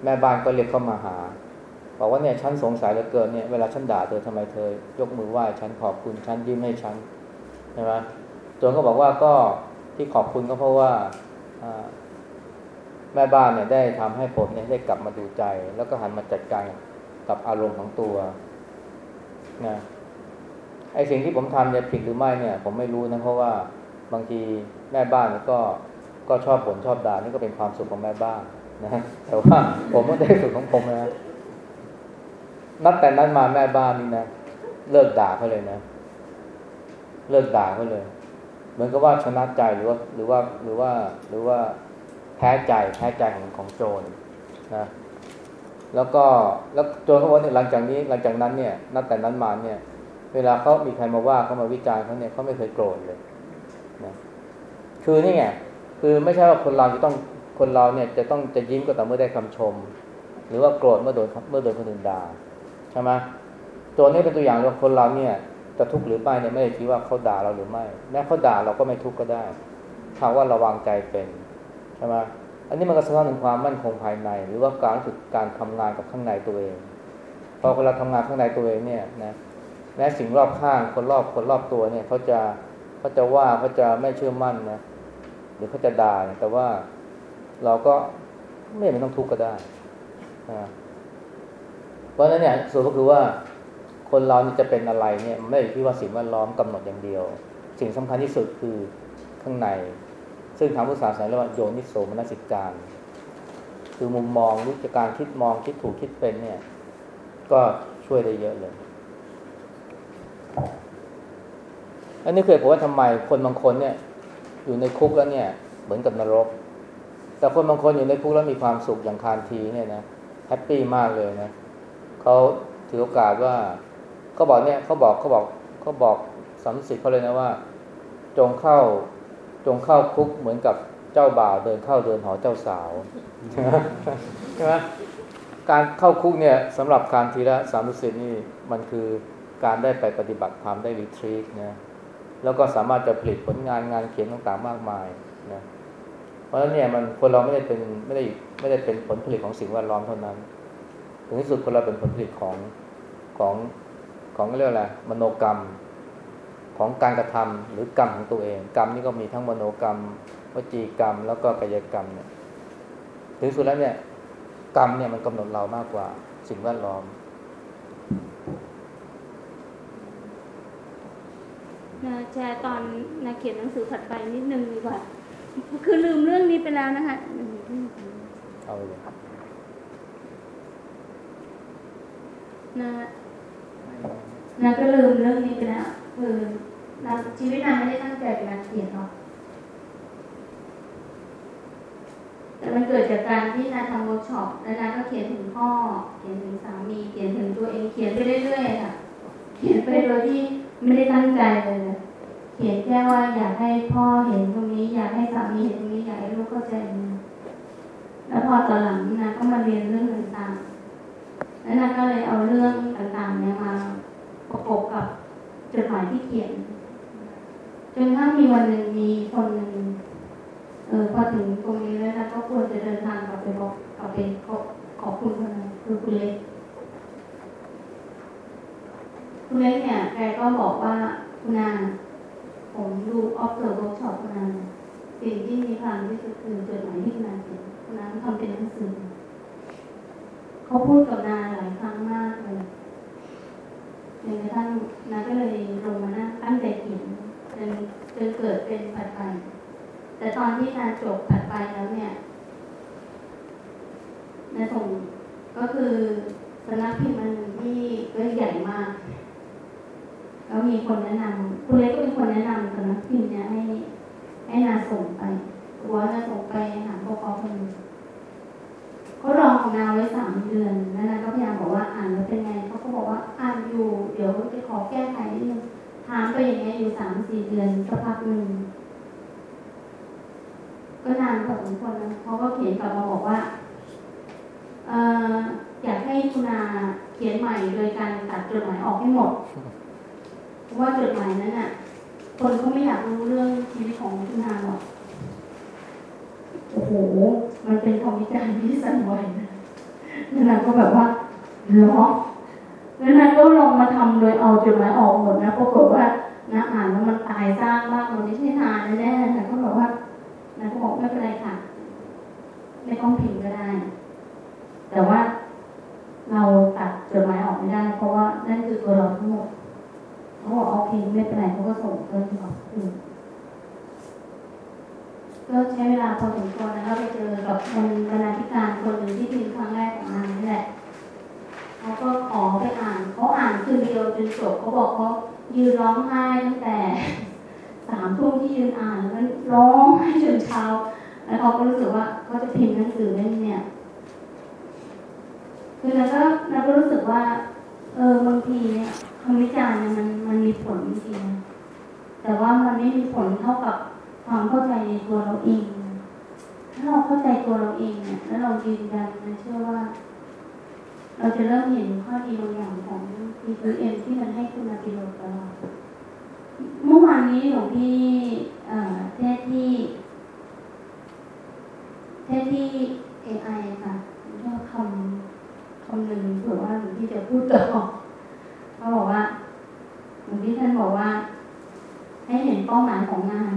แม่บ้านก็เรียกเข้ามาหา บอกว่าเนี่ยฉันสงสัยเหลือเกินเนี่ยเวลาฉันด่าเธอทำไมเธอ ยกมือไหว้ฉันขอบคุณฉันยิ้มให้ฉันใช่ไหมโจนก็บอกว่าก็ที่ขอบคุณก็เพราะว่าแม่บ้านเนี่ยได้ทำให้ผมเนี่ยได้กลับมาดูใจ แล้วก็หันมาจัดการกับอารมณ์ของตัวนะไอสิ่งที่ผมทำเนี่ยผิดหรือไม่เนี่ย ผมไม่รู้นะเพราะว่าบางทีแม่บ้านก็ก็ชอบบ่นชอบด่านี่ก็เป็นความสุขของแม่บ้านนะแต่ว่าผมก็ได้ฝึกของผมนะ นับแต่นั้นมาแม่บ้านนี่นะเลิกด่าเขาเลยนะ เลิกด่าเขาเลย เหมือนกับว่าชนะใจหรือว่าหรือว่าหรือว่าหรือว่าแพ้ใจแพ้ใจของของโจรนะแล้วก็แล้วโจรเขาบอกเนี่ยหลังจากนี้หลังจากนั้นเนี่ย นับแต่นั้นมาเนี่ย เวลาเขามีใครมาว่าเขามาวิจารณ์เขาเนี่ยเขาไม่เคยโกรธเลยนะคือนี่ไงคือไม่ใช่ว่าคนเราจะต้องคนเราเนี่ยจะต้องจะยิ้มก็แต่เมื่อได้คำชม หรือว่าโกรธเมื่อโดนเมื่อโดนคนอื่นด่า ใช่ไหมโจรนี่เป็นตัวอย่างว่าคนเราเนี่ยจะทุกข์หรือไม่เนี่ยไม่ได้คิดว่าเขาด่าเราหรือไม่แม้เขาด่าเราก็ไม่ทุกข์ก็ได้ถ้าว่าระวังใจเป็นใช่ไหมอันนี้มันก็สะท้อนถึงความมั่นคงภายใน หรือว่าการฝึกการทำงานกับข้างในตัวเอง พอเราทำงานข้างในตัวเองเนี่ยนะแม้สิ่งรอบข้างคนรอบคนรอบตัวเนี่ยเขาจะเขาจะว่าเขาจะไม่เชื่อมั่นนะหรือเขาจะด่าแต่ว่าเราก็ไม่ไม่ต้องทุกข์ก็ได้นะ เพราะฉะนั้นเนี่ยส่วนก็คือว่าคนเรานี่จะเป็นอะไรเนี่ยไม่ได้ที่ว่าสิ่งแวดล้อมกำหนดอย่างเดียว สิ่งสำคัญที่สุดคือข้างใน ซึ่งทางพุทธศาสนาเรียกว่าโยนิโสมนสิการ คือมุมมองรู้จักการคิดมองคิดถูกคิดเป็นเนี่ย ก็ช่วยได้เยอะเลย อันนี้เคยบอกว่าทำไมคนบางคนเนี่ย อยู่ในคุกแล้วเนี่ย เหมือนกับนรก แต่คนบางคนอยู่ในคุกแล้วมีความสุขอย่างคานทีเนี่ยนะhappy มากเลยนะเขาถือโอกาสว่าเขาบอกเนี่ยเขาบอกเขาบอกเขาบอกสานุศิษย์เขาเลยนะว่า จงเข้าจงเข้าคุกเหมือนกับเจ้าบ่าวเดินเข้าเดินหอเจ้าสาวใช่ไหมการเข้าคุกเนี่ยสำหรับคานธีและสานุศิษย์นี่มันคือการได้ไปปฏิบัติธรรมได้ retreat นะแล้วก็สามารถจะผลิตผลงานงานเขียนต่างๆมากมายนะเพราะฉะนั้นเนี่ยมันคนเราไม่ได้เป็นไม่ได้ไม่ได้เป็นผลผลิตของสิ่งแวดล้อมเท่านั้น ถึงที่สุดคนเราเป็นผลผลิตของของของเรียกอะไรมโนกรรมของการกระทำหรือกรรมของตัวเอง กรรมนี่ก็มีทั้งมโนกรรม วจีกรรม แล้วก็กายกรรมเนี่ยถึงสุดแล้วเนี่ย กรรมเนี่ยมันกำหนดเรามากกว่า สิ่งแวดล้อมนาแชร์ตอนนาเขียนหนังสือผลัดใบนิดนึงดีกว่า คือลืมเรื่องนี้ไปแล้วนะคะเอาเลย นานาก็ลืมเรื่องนี้ไปแล้วคือนาชีวิตนาไม่ได้ตั้งใจเป็นนักเขียนหรอกแต่มันเกิดจากการที่นาทำเวิร์กช็อปแล้วนาก็เขียนถึงพ่อ เขียนถึงสามี เขียนถึงตัวเอง เขียนไปเรื่อยๆค่ะ เขียนไปโดยที่ไม่ได้ตั้งใจเลย เขียนแค่ว่าอยากให้พ่อเห็นตรงนี้ อยากให้สามีเห็นตรงนี้ อยากให้ลูกเข้าใจนะแล้วพอตอนหลังนาก็มาเรียนเรื่องต่างๆ แล้วนาก็เลยเอาเรื่องต่างๆเนี่ยมาประกบกับจดหมายที่เขียน จนถ้ามีวันหนึ่งมีคนหนึ่งเออพอถึงตรงนี้แล้วนะก็ควรจะเดินทางกลับไปบอกกลับไปขอบขอบคุณคนนั้นคือคุณเล็กคุณเล็กเนี่ยแกก็บอกว่าคุณนาผมดู observe workshop คุณนาสิ่งที่มีพลังที่สุดคือจดหมายที่คุณนาเขียนคุณนาทำเป็นหนังสือ เขาพูดกับนาหลายครั้งมากเลยจนกระทั่งนาก็เลยลงมานั่งตั้งใจเขียนจนจนเกิดเป็นผลัดใบ แต่ตอนที่นาจบผัดไปแล้วเนี่ยนาส่งก็คือสนักพิมพ์มันหนึ่งที่ก็ใหญ่มาก แล้วมีคนแนะนำคุณเล็กก็เป็นคนแนะนำสนักพิมพ์เนี่ยให้ให้นาส่งไปว่านาส่งไปหาพ่อเขาคนนึง เขาลอของนาไว้สามเดือนแล้วนาก็พยายามบอกว่าอ่านแล้วเป็นไงเขาก็บอกว่าอ่านอยู่ เดี๋ยวจะขอแก้ไขนิดนึงถามไปอย่างเงี้ยอยู่สามสี่เดือนสักพักหนึ่งก็นานพอสมควรนะเขาก็เขียนกลับมาบอกว่าเอออยากให้คุณนาเขียนใหม่โดยการตัดจดหมายออกให้หมดเพราะว่าจดหมายนั้นน่ะคนเขาไม่อยากรู้เรื่องชีวิตของคุณนาหรอก โอ้โห มันเป็นคำวิจารณ์ที่สั่นไหวนะนั่นก็แบบว่าหรอแล้วนก็ลองมาทำโดยเอาจดหมายออกหมดนะปรากฏว่านาอ่านแล้วมันตายซากมากมันไม่ใช่นานแน่ๆนะก็บอกว่านางก็บอกไม่เป็นไรค่ะ ไม่ต้องพิมพ์ก็ได้ แต่ว่าเราตัดจดหมายออกไม่ได้ เพราะว่านั่นคือตัวเราทั้งหมดเขาบอกโอเคไม่เป็นไรเขาก็ส่งเพิ่มบอกอืม ก็ใช้เวลาพอสมควรนะคะไปเจอกับคนบรรณาธิการคนหนึ่งที่พิมพ์ครั้งแรกของนางนี่แหละเขาก็ขอไปอ่านเขาอ่านคืนเดียวจนจบ เขาบอกเขายืนร้องไห้ตั้งแต่สามทุ่มที่ยืนอ่านแล้วก็ร้องไห้จนเช้า แล้วเขาก็รู้สึกว่าเขาจะพิมพ์หนังสือเล่มเนี่ยคือแล้วก็แล้วก็รู้สึกว่า เออบางทีเนี่ยคำวิจารณ์เนี่ยมันมันมีผลจริงแต่ว่ามันไม่มีผลเท่ากับความเข้าใจในตัวเราเอง ถ้าเราเข้าใจตัวเราเองเนี่ยแล้วเรายืนยันนะเชื่อว่า เราจะเริ่มเห็นข้อดีบางอย่างของ PQM ที่มันให้คุณประโยชน์กับเราเมื่อวานนี้หลวงพี่เอ่อเทศที่เทศที่ AI ค่ะชอบคำคำหนึ่งเผื่อว่าหลวงพี่จะพูดต่อเขาบอกว่าหลวงพี่ท่านบอกว่า ให้เห็นเป้าหมายของงาน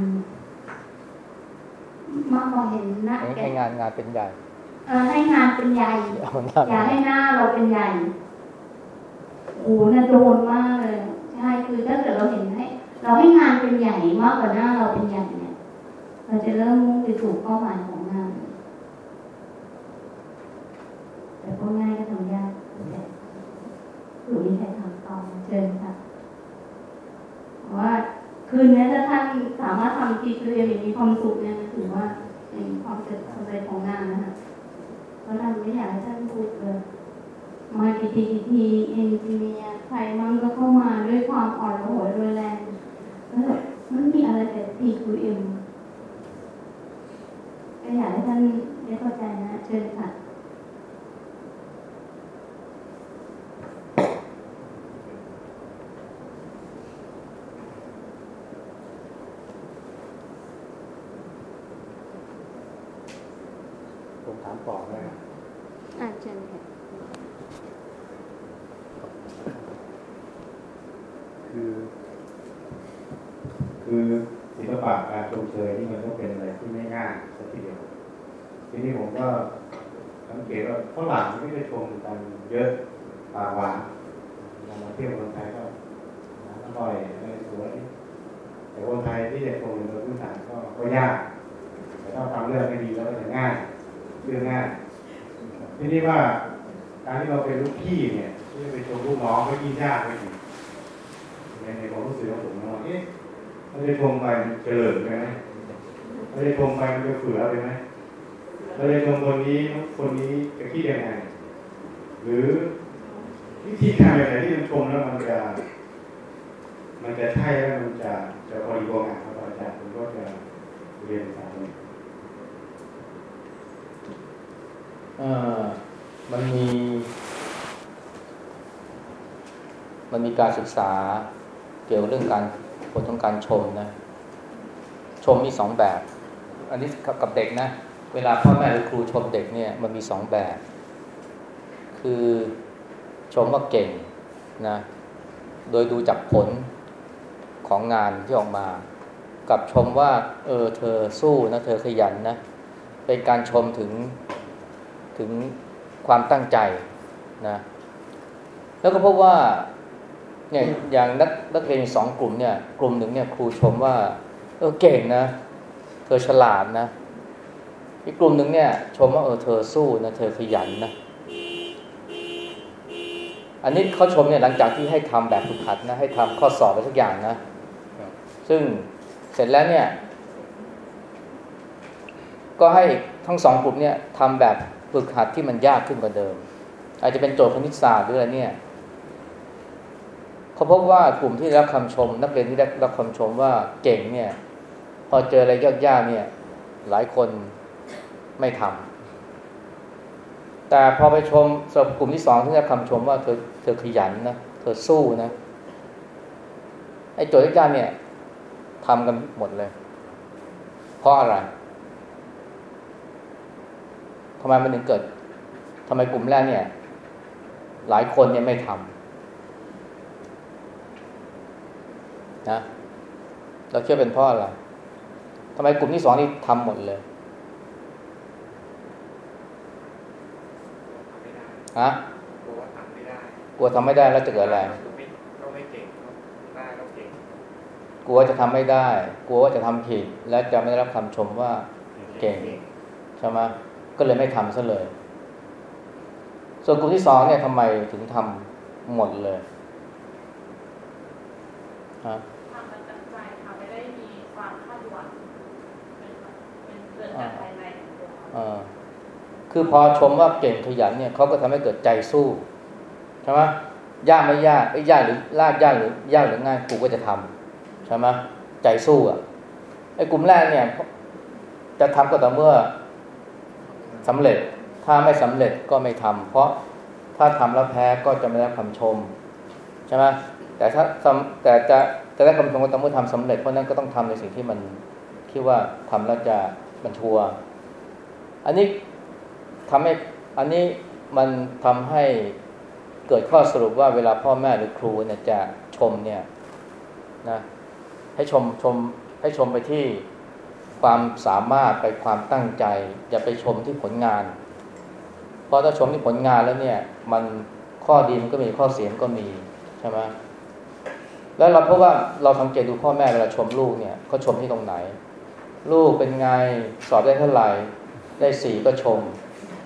มากกว่าเห็นหน้าให้แกให้งานงานเป็นใหญ่เออให้งานเป็นใหญ่เอาหน้าอย่าให้หน้าเราเป็นใหญ่ โอ้โหน่าโดนมากเลยใช่คือถ้าเกิดเราเห็นให้ เราให้งานเป็นใหญ่มากกว่าหน้าเราเป็นใหญ่เนี่ยเราจะเริ่มมุ่งไปสู่เป้าหมายของงาน แต่ก็ง่ายก็ทำยากหรือมีใครทำต่อเชิญค่ะเพราะว่าคืนนี้ถ้าท่านสามารถทำทีคืออย่างมีความสุขเนี่ยถือว่าเป็นความสำเร็จของงานนะคะเพราะท่านไม่อยากให้ท่านพูดเลย มากี่ทีดีทีเอนจิเนียร์ใครมั่งก็เข้ามาด้วยความอ่อนระหยรุนแรงแล้วมันมีอะไรแต่ทีคือเอ็มก็อยากให้ท่านได้เข้าใจนะเชิญค่ะ ผมถามต่อนะ อ่าเชิญค่ะ คือ คือศิลปะการชมเชยนี่มันก็เป็นอะไร ที่นี้ผมก็สังเกตว่าฝรั่งไม่ได้ชมกันเยอะปากหวานเรมาเที่ยวคนไทยก็ร้านอร่อยอะไรสวยแต่คนไทยที่จะชมโดยพื้นฐานก็ก็ยากแต่ถ้าทำเรื่องไม่ดีแล้วก็จะง่ายเรื่องง่ายทีนี้ว่าการที่เราเป็นลูกพี่เนี่ยที่ไปชมลูกน้องก็ยิ่งยากไปอีกในในความรู้สึกของผมนะว่าเอ๊ะเราจะชมไปเจริญไปไหมเราจะชมไปมันจะเฟื่อไปไหม เราจะชมคนนี้คนนี้จะคิดยังไง หรือวิธีการแบบไหนที่มันชมแล้วมันจะ มันจะใช่แล้วมันจะจะพอดีพองานครับอาจารย์ผมก็จะเรียนสายนี้เออมันมี มันมีการศึกษาเกี่ยวกับเรื่องการผลของการชมนะ ชมมีสองแบบ อันนี้กับเด็กนะ เวลาพ่อแม่หรือครูชมเด็กเนี่ยมันมีสองแบบ คือชมว่าเก่งนะโดยดูจากผลของงานที่ออกมา กับชมว่าเออเธอสู้นะเธอขยันนะเป็นการชมถึงถึงความตั้งใจนะแล้วก็พบว่าเนี่ยอย่างนักนักเรียนสองกลุ่มเนี่ย กลุ่มหนึ่งเนี่ยครูชมว่า เออเก่งนะ เธอฉลาดนะ อีกกลุ่มหนึ่งเนี่ย ชมว่าเออเธอสู้นะเธอขยันนะ อันนี้เขาชมเนี่ยหลังจากที่ให้ทำแบบฝึกหัดนะให้ทำข้อสอบอะไรสักอย่างนะ ซึ่งเสร็จแล้วเนี่ย ก็ให้ทั้งสองกลุ่มเนี่ยทำแบบฝึกหัดที่มันยากขึ้นกว่าเดิม อาจจะเป็นโจทย์คณิตศาสตร์หรืออะไรเนี่ยเขาพบว่ากลุ่มที่รับคำชม นักเรียนที่ได้รับคำชมว่าเก่งเนี่ย พอเจออะไรยากๆเนี่ย หลายคน ไม่ทำแต่พอไปชมสำหรับกลุ่มที่สองที่ได้คำชมว่าเธอเธอขยันนะเธอสู้นะไอ้โจทย์ยากๆเนี่ยทำกันหมดเลย เพราะอะไรทำไมมันถึงเกิดทำไมกลุ่มแรกเนี่ย หลายคนเนี่ยไม่ทำนะเราเชื่อเป็นเพราะอะไรทำไมกลุ่มที่สองนี่ทำหมดเลย ฮะกลัวทำไม่ได้กลัวทำไม่ได้แล้วจะเกิดอะไรก็ไม่ก็ไม่เก่งหน้าก็เก่งกลัวจะทำไม่ได้ กลัวว่าจะทำผิด และจะไม่ได้รับคำชมว่าเก่งใช่ไหมก็เลยไม่ทำซะเลย ส่วนกลุ่มที่สองเนี่ยทำไมถึงทำหมดเลยฮะทำมันตั้งใจทำไม่ได้มีความคาดหวังเป็นเป็นเกิดจากภายในของตัวเขาเออ คือพอชมว่าเก่งขยันเนี่ยเขาก็ทำให้เกิดใจสู้ใช่ไหมยากไม่ยากไอ้ยากหรือลากยากหรือยากหรือง่ายกูก็จะทำใช่ไหมใจสู้อะไอ้กลุ่มแรกเนี่ย จะทำก็ต่อเมื่อสำเร็จถ้าไม่สำเร็จก็ไม่ทำเพราะถ้าทำแล้วแพ้ก็จะไม่ได้รับคำชมใช่ไหมแต่ถ้าแต่จะจะได้คำชมก็ต่อเมื่อทำสำเร็จเพราะนั้นก็ต้องทำในสิ่งที่มันคิดว่าทำแล้วจะมันชัวอันนี้ ทำให้อันนี้มันทำให้เกิดข้อสรุปว่าเวลาพ่อแม่หรือครูเนี่ยจะชมเนี่ยนะให้ชมชมให้ชมไปที่ความสามารถไปความตั้งใจ อย่าไปชมที่ผลงาน เพราะถ้าชมที่ผลงานแล้วเนี่ย มันข้อดีมันก็มีข้อเสียมันก็มีใช่ไหมแล้วเราเพราะว่าเราสังเกตดูพ่อแม่เวลาชมลูกเนี่ยเขาชมที่ตรงไหน ลูกเป็นไงสอบได้เท่าไหร่ได้สี่ก็ชม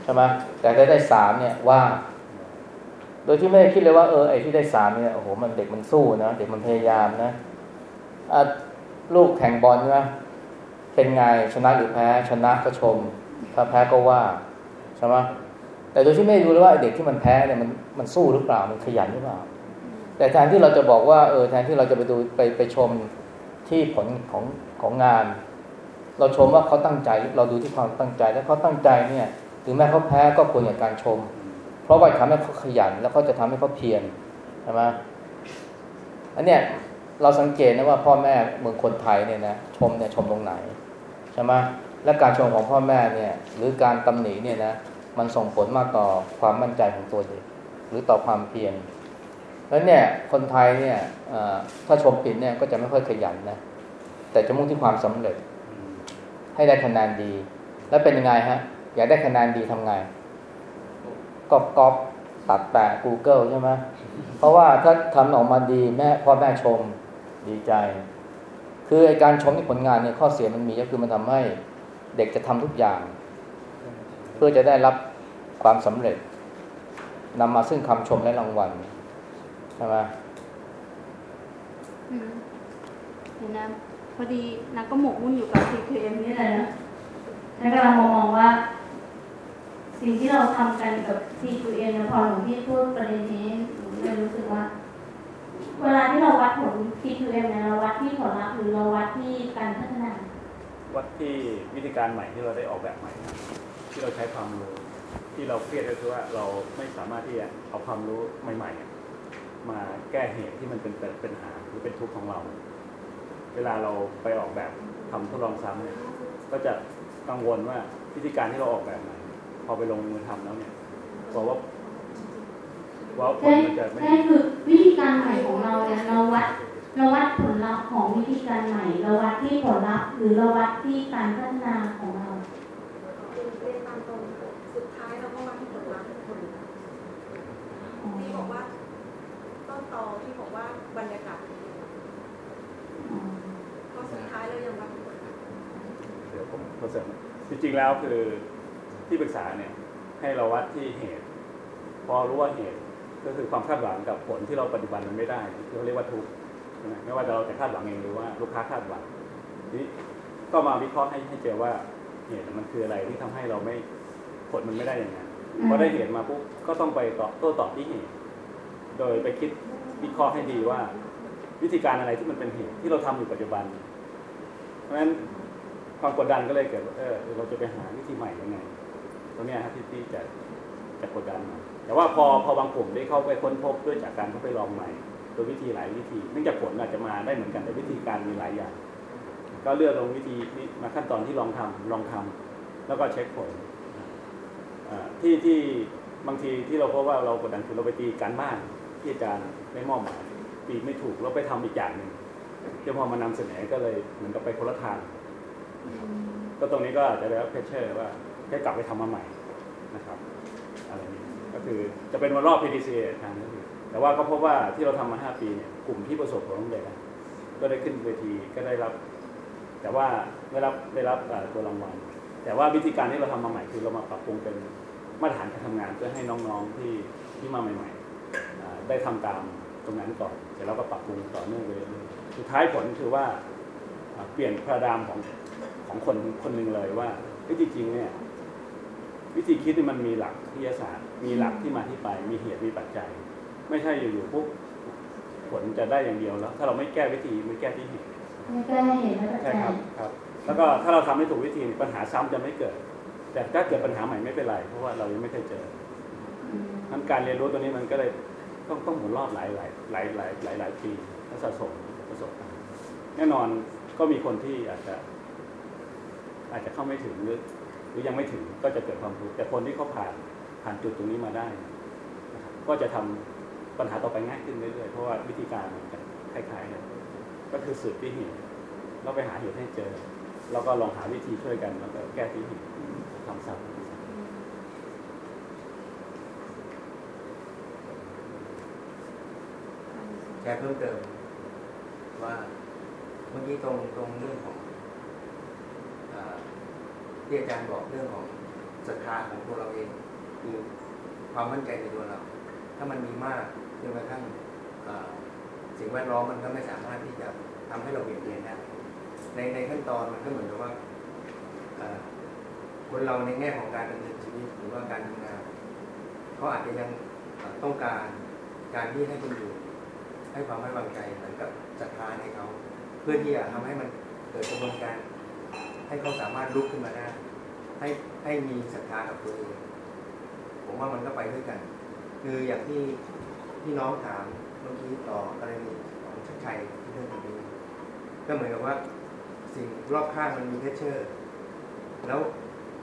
ใช่ไหมแต่ได้ได้สามเนี่ยว่า โดยที่ไม่ได้คิดเลยว่าเออไอ้ที่ได้สามเนี่ยโอ้โหมันเด็กมันสู้นะเด็กมันพยายามนะอะลูกแข่งบอลใช่ไหมเป็นไงชนะหรือแพ้ ชนะก็ชม ถ้าแพ้ก็ว่าใช่ไหมแต่โดยที่ไม่รู้เลยว่าเด็กที่มันแพ้เนี่ยมันมันสู้หรือเปล่ามันขยันหรือเปล่า แต่แทนที่เราจะบอกว่าเออแทนที่เราจะไปดูไปไปชมที่ผลของของงาน เราชมว่าเขาตั้งใจเราดูที่ความตั้งใจแล้วเขาตั้งใจเนี่ย ถึงแม้เขาแพ้ก็ควรอย่างการชม เพราะว่าทำให้เขาขยัน แล้วเขาจะทำให้เขาเพียรใช่ไหมอันเนี้ยเราสังเกตนะว่าพ่อแม่เมืองคนไทยเนี่ยนะชมเนี่ยชมตรงไหนใช่ไหมและการชมของพ่อแม่เนี่ยหรือการตำหนิเนี่ยนะมันส่งผลมากต่อความมั่นใจของตัวเด็กหรือต่อความเพียรแล้วเนี่ยคนไทยเนี่ยถ้าชมผิดเนี่ยก็จะไม่ค่อยขยันนะแต่จะมุ่งที่ความสำเร็จ ให้ได้คะแนนดี แล้วเป็นยังไงฮะ อยากได้คะแนนดีทำไง ก็ก๊อปตัดแปะ Google ใช่ไหมเพราะว่าถ้าทำออกมาดีแม่พ่อแม่ชมดีใจ คือไอการชมที่ผลงานเนี่ยข้อเสียมันมีก็คือมันทำให้เด็กจะทำทุกอย่าง เพื่อจะได้รับความสำเร็จนำมาซึ่งคำชมและรางวัลใช่ไหมอืมเห็นนะพอดีนางก็หมกมุ่นอยู่กับ CQM นี่นี่แหแหละละนะนะฉันกำลังมองว่า สิ่งที่เราทำกันกับ C2M นะพอหลวงพี่พูดประเด็นนี้หนูเลยรู้สึกว่า เวลาที่เราวัดผล C2M เนี่ยเราวัดที่ผลลัพธ์หรือเราวัดที่การพัฒนา วัดที่วิธีการใหม่ที่เราได้ออกแบบใหม่ ที่เราใช้ความรู้ที่เราเครียดก็คือว่าเราไม่สามารถที่จะเอาความรู้ใหม่ๆ มาแก้เหตุที่มันเป็นเป็นปัญหาหรือเป็นทุกข์ของเรา เวลาเราไปออกแบบทำทดลองซ้ำเนี่ยก็จะกังวลว่าวิธีการที่เราออกแบบใหมา พอไปลงมือทำแล้วเนี่ยบอกว่าว่าผลใช่มันจะไม่ใช่คือวิธีการใหม่ของเราเนี่ยเราวัดเราวัดผลลัพธ์ของวิธีการใหม่เราวัดที่ผลลัพธ์หรือเราวัดที่การพัฒนาของเราเรียนตามตรงสุดท้ายเราก็มาที่ผลลัพธ์ผลที่บอกว่าต้นตอที่บอกว่าบรรยากาศดีเพราะสุดท้ายเรายังวัดที่ผลลัพธ์เดี๋ยวผมทดเสริมจริงๆแล้วคือ ที่ปรึกษาเนี่ยให้เราวัดที่เหตุ พอรู้ว่าเหตุก็คือความคาดหวังกับผลที่เราปฏิบัติมันไม่ได้ที่เขาเรียกว่าทุกข์ใช่ไหมไม่ว่าเราจะคาดหวังเองหรือว่าลูกค้าคาดหวังทีนี้ก็มาวิเคราะห์ให้ให้เจอว่าเหตุมันคืออะไรที่ทำให้เราไม่ผลมันไม่ได้อย่างนั้นพอได้เหตุมาปุ๊บก็ต้องไปตอบโต้ตอบที่เหตุ โดยไปคิดวิเคราะห์ให้ดีว่า วิธีการอะไรที่มันเป็นเหตุที่เราทำอยู่ปัจจุบัน เพราะฉะนั้นความกดดันก็เลยเกิดว่าเออเราจะไปหาวิธีใหม่ยังไง ตรงเนี้ยครับที่ที่จะจะกดดันมาแต่ว่าพอพอบางกลุ่มได้เข้าไปค้นพบด้วยจากการเข้าไปลองใหม่โดยวิธีหลายวิธีเนื่องจากผลอาจจะมาได้เหมือนกันแต่วิธีการมีหลายอย่าง ก็เลือกลงวิธีนี้มาขั้นตอนที่ลองทำลองทำแล้วก็เช็คผลอ่าที่ที่บางทีที่เราพบว่าเรากดดันคือเราไปตีการบ้านที่อาจารย์ไม่มอบหมายตีไม่ถูกเราไปทำอีกอย่างหนึ่งเดี๋ยวพอมานำเสนอก็เลยเหมือนกับไปคนละทางก็ตรงนี้ก็อาจจะได้รับเพชเชอร์ว่า ให้กลับไปทำมาใหม่นะครับอะไรนี้ก็คือจะเป็นวันรอบ PDCA ทางนี้คือแต่ว่าก็พบว่าที่เราทำมา 5 ปีเนี่ยกลุ่มที่ประสบผลสำเร็จก็ได้ขึ้นเวทีก็ได้รับ แต่ว่าได้รับได้รับตัวรางวัลแต่ว่าวิธีการที่เราทำมาใหม่คือเรามาปรับปรุงเป็นมาตรฐานการทำงานเพื่อให้น้องๆที่ที่มาใหม่ๆได้ทำตามตรงนั้นก่อนเสร็จแล้วก็ปรับปรุงต่อเนื่องไปเรื่อยๆสุดท้ายผลคือว่าเปลี่ยนพระดามของของคนคนหนึ่งเลยว่าเฮ้ยจริงๆเนี่ย วิธีคิดนี่มันมีหลักวิทยาศาสตร์ มีหลักที่มาที่ไป มีเหตุมีปัจจัย ไม่ใช่อยู่ๆปุ๊บผลจะได้อย่างเดียวแล้ว ถ้าเราไม่แก้วิธีไม่แก้ที่เหตุไม่แก้เหตุและปัจใช่จัยครับครับ แล้วก็ถ้าเราทำให้ถูกวิธีปัญหาซ้ำจะไม่เกิด แต่ถ้าเกิดปัญหาใหม่ไม่เป็นไร เพราะว่าเรายังไม่เคยเจออืมทั้นการเรียนรู้ตัวนี้มันก็เลยต้องต้องหมุนรอบหลายหลายหลายหลายหลายหลายปีและสะสมประสบการณ์แน่นอนก็มีคนที่อาจจะ อาจจะเข้าไม่ถึงหรือห รือยังไม่ถึงก็จะเกิดความทุกข์แต่คนที่เขาผ่านผ่านจุดตรงนี้มาได้นะครับก็จะทำปัญหาต่อไปง่ายขึ้นเรื่อยๆเพราะว่าวิธีการมันคล้ายๆกันก็คือสืบที่เหตุเราไปหาเหตุให้เจอ แล้วก็ลองหาวิธีช่วยกันแล้วก็แก้ที่เหตุทำซ้ำแชร์เพิ่มเติมว่าเมื่อกี้ตรงตรงเรื่องของ ที่อาจารย์บอกเรื่องของศรัทธาของตัวเราเอง คือความมั่นใจในตัวเรา ถ้ามันมีมากจนกระทั่งสิ่งแวดล้อมมันก็ไม่สามารถที่จะทำให้เราเปลี่ยนแปลงได้ในในขั้นตอนมันก็เหมือนกับว่าคนเราในแง่ของการดำเนินชีวิตหรือว่าการทำงานเขาอาจจะยังต้องการการที่ให้คนอื่ให้ความไว้วางใจเหมือนกับศรัทธาในเขา เพื่อที่จะทำให้มันเกิดกระบวนการ ให้เขาสามารถลุกขึ้นมาได้ให้ให้มีศรัทธากับตัวเองผมว่ามันก็ไปด้วยกัน คืออย่างที่ที่น้องถามเมื่อกี้ต่อกรณีของชัดชัยที่เรื่องตรงนี้ก็เหมือนกับว่าสิ่งรอบข้างมันมีเพชเชอร์ แล้ว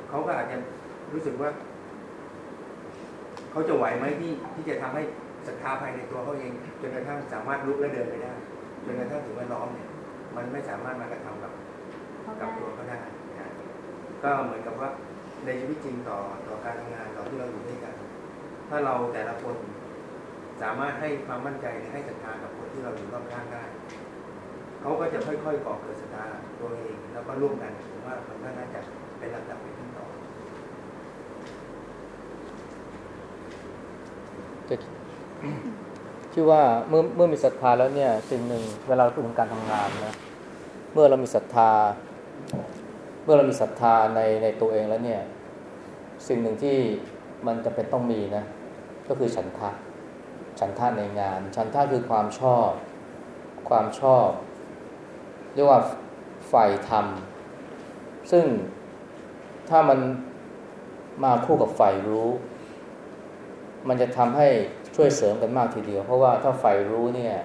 เขาก็อาจจะรู้สึกว่า เขาจะไหวไหมที่ที่จะทำให้ศรัทธาภายในตัวเขาเอง จนกระทั่งสามารถลุกและเดินไปได้จนกระทั่งถึงแวดล้อมเนี่ย มันไม่สามารถมากระทำ กลับตัวเขาได้นะก็เหมือนกับว่าในชีวิตจริงต่อต่อการทำงานต่อที่เราอยู่ด้วยกัน ถ้าเราแต่ละคนสามารถให้ความมั่นใจหรือให้ศรัทธากับคนที่เราอยู่รอบข้างได้เขาก็จะค่อยๆก่อเกิดศรัทธาตัวเองแล้วก็ร่วมกันผมว่ามันก็น่าจะเป็นลำดับเป็นขั้นตอนจะชื่อว่าเมื่อเมื่อมีศรัทธาแล้วเนี่ยสิ่งหนึ่งเวลาเราพูดถึงการทำงานนะเมื่อเรามีศรัทธา เมื่อเรามีศรัทธาในในตัวเองแล้วเนี่ย สิ่งหนึ่งที่มันจะเป็นต้องมีนะ ก็คือฉันทะฉันทะในงาน ฉันทะคือความชอบ ความชอบ เรียกว่าฝ่ธรรม ซึ่งถ้ามันมาคู่กับฝ่รู้ มันจะทำให้ช่วยเสริมกันมากทีเดียว เพราะว่าถ้าฝ่รู้เนี่ย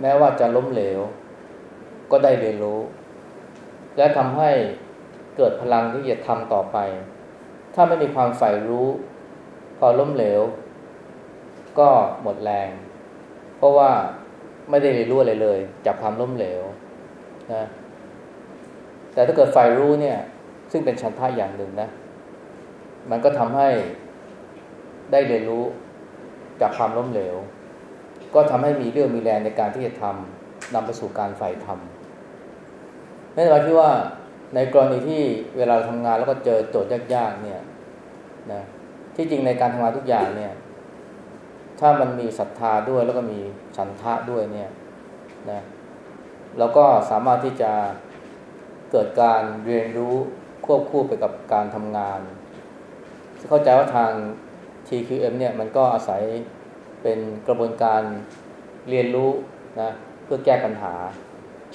แม้ว่าจะล้มเหลว ก็ได้เรียนรู้ และทำให้เกิดพลังที่จะทำต่อไป ถ้าไม่มีความใฝ่รู้ พอล้มเหลว ก็หมดแรง เพราะว่าไม่ได้เรียนรู้อะไรเลย จากความล้มเหลวนะแต่ถ้าเกิดใฝ่รู้เนี่ย ซึ่งเป็นชันท่าอย่างหนึ่งนะ มันก็ทำให้ได้เรียนรู้จากความล้มเหลว ก็ทำให้มีเรื่องมีแรงในการที่จะทำนำไปสู่การใฝ่ธรรม นั่นหมายที่ว่าในกรณีที่เวลาทำงานแล้วก็เจอโจทย์ยากๆเนี่ยนะที่จริงในการทำงานทุกอย่างเนี่ย ถ้ามันมีศรัทธาด้วยแล้วก็มีฉันทะด้วยเนี่ยนะเราก็สามารถที่จะเกิดการเรียนรู้ควบคู่ไปกับการทำงาน เข้าใจว่าทาง TQM เนี่ยมันก็อาศัยเป็นกระบวนการเรียนรู้นะเพื่อแก้ปัญหา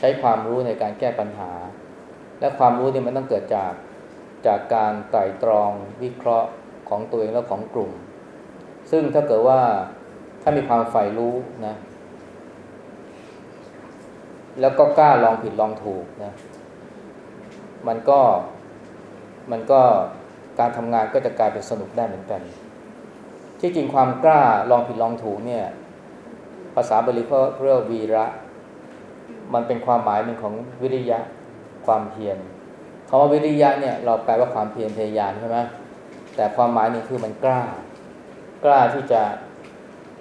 ช้ความรู้ในการแก้ปัญหา และความรู้เนี่ยมันต้องเกิดจากจากการไตร่ตรองวิเคราะห์ของตัวเองและของกลุ่ม ซึ่งถ้าเกิดว่าถ้ามีความใฝ่รู้นะแล้วก็กล้าลองผิดลองถูกนะมันก็มันก็การทำงานก็จะกลายเป็นสนุกได้เหมือนกัน ที่จริงความกล้าลองผิดลองถูกเนี่ย ภาษาบาลีเขาเรียกวีระ มันเป็นความหมายหนึ่งของวิริยะความเพียรคำว่าวิริยะเนี่ยเราแปลว่าความเพียรพยายามใช่ไหมแต่ความหมายหนึ่งคือมันกล้า กล้าที่จะ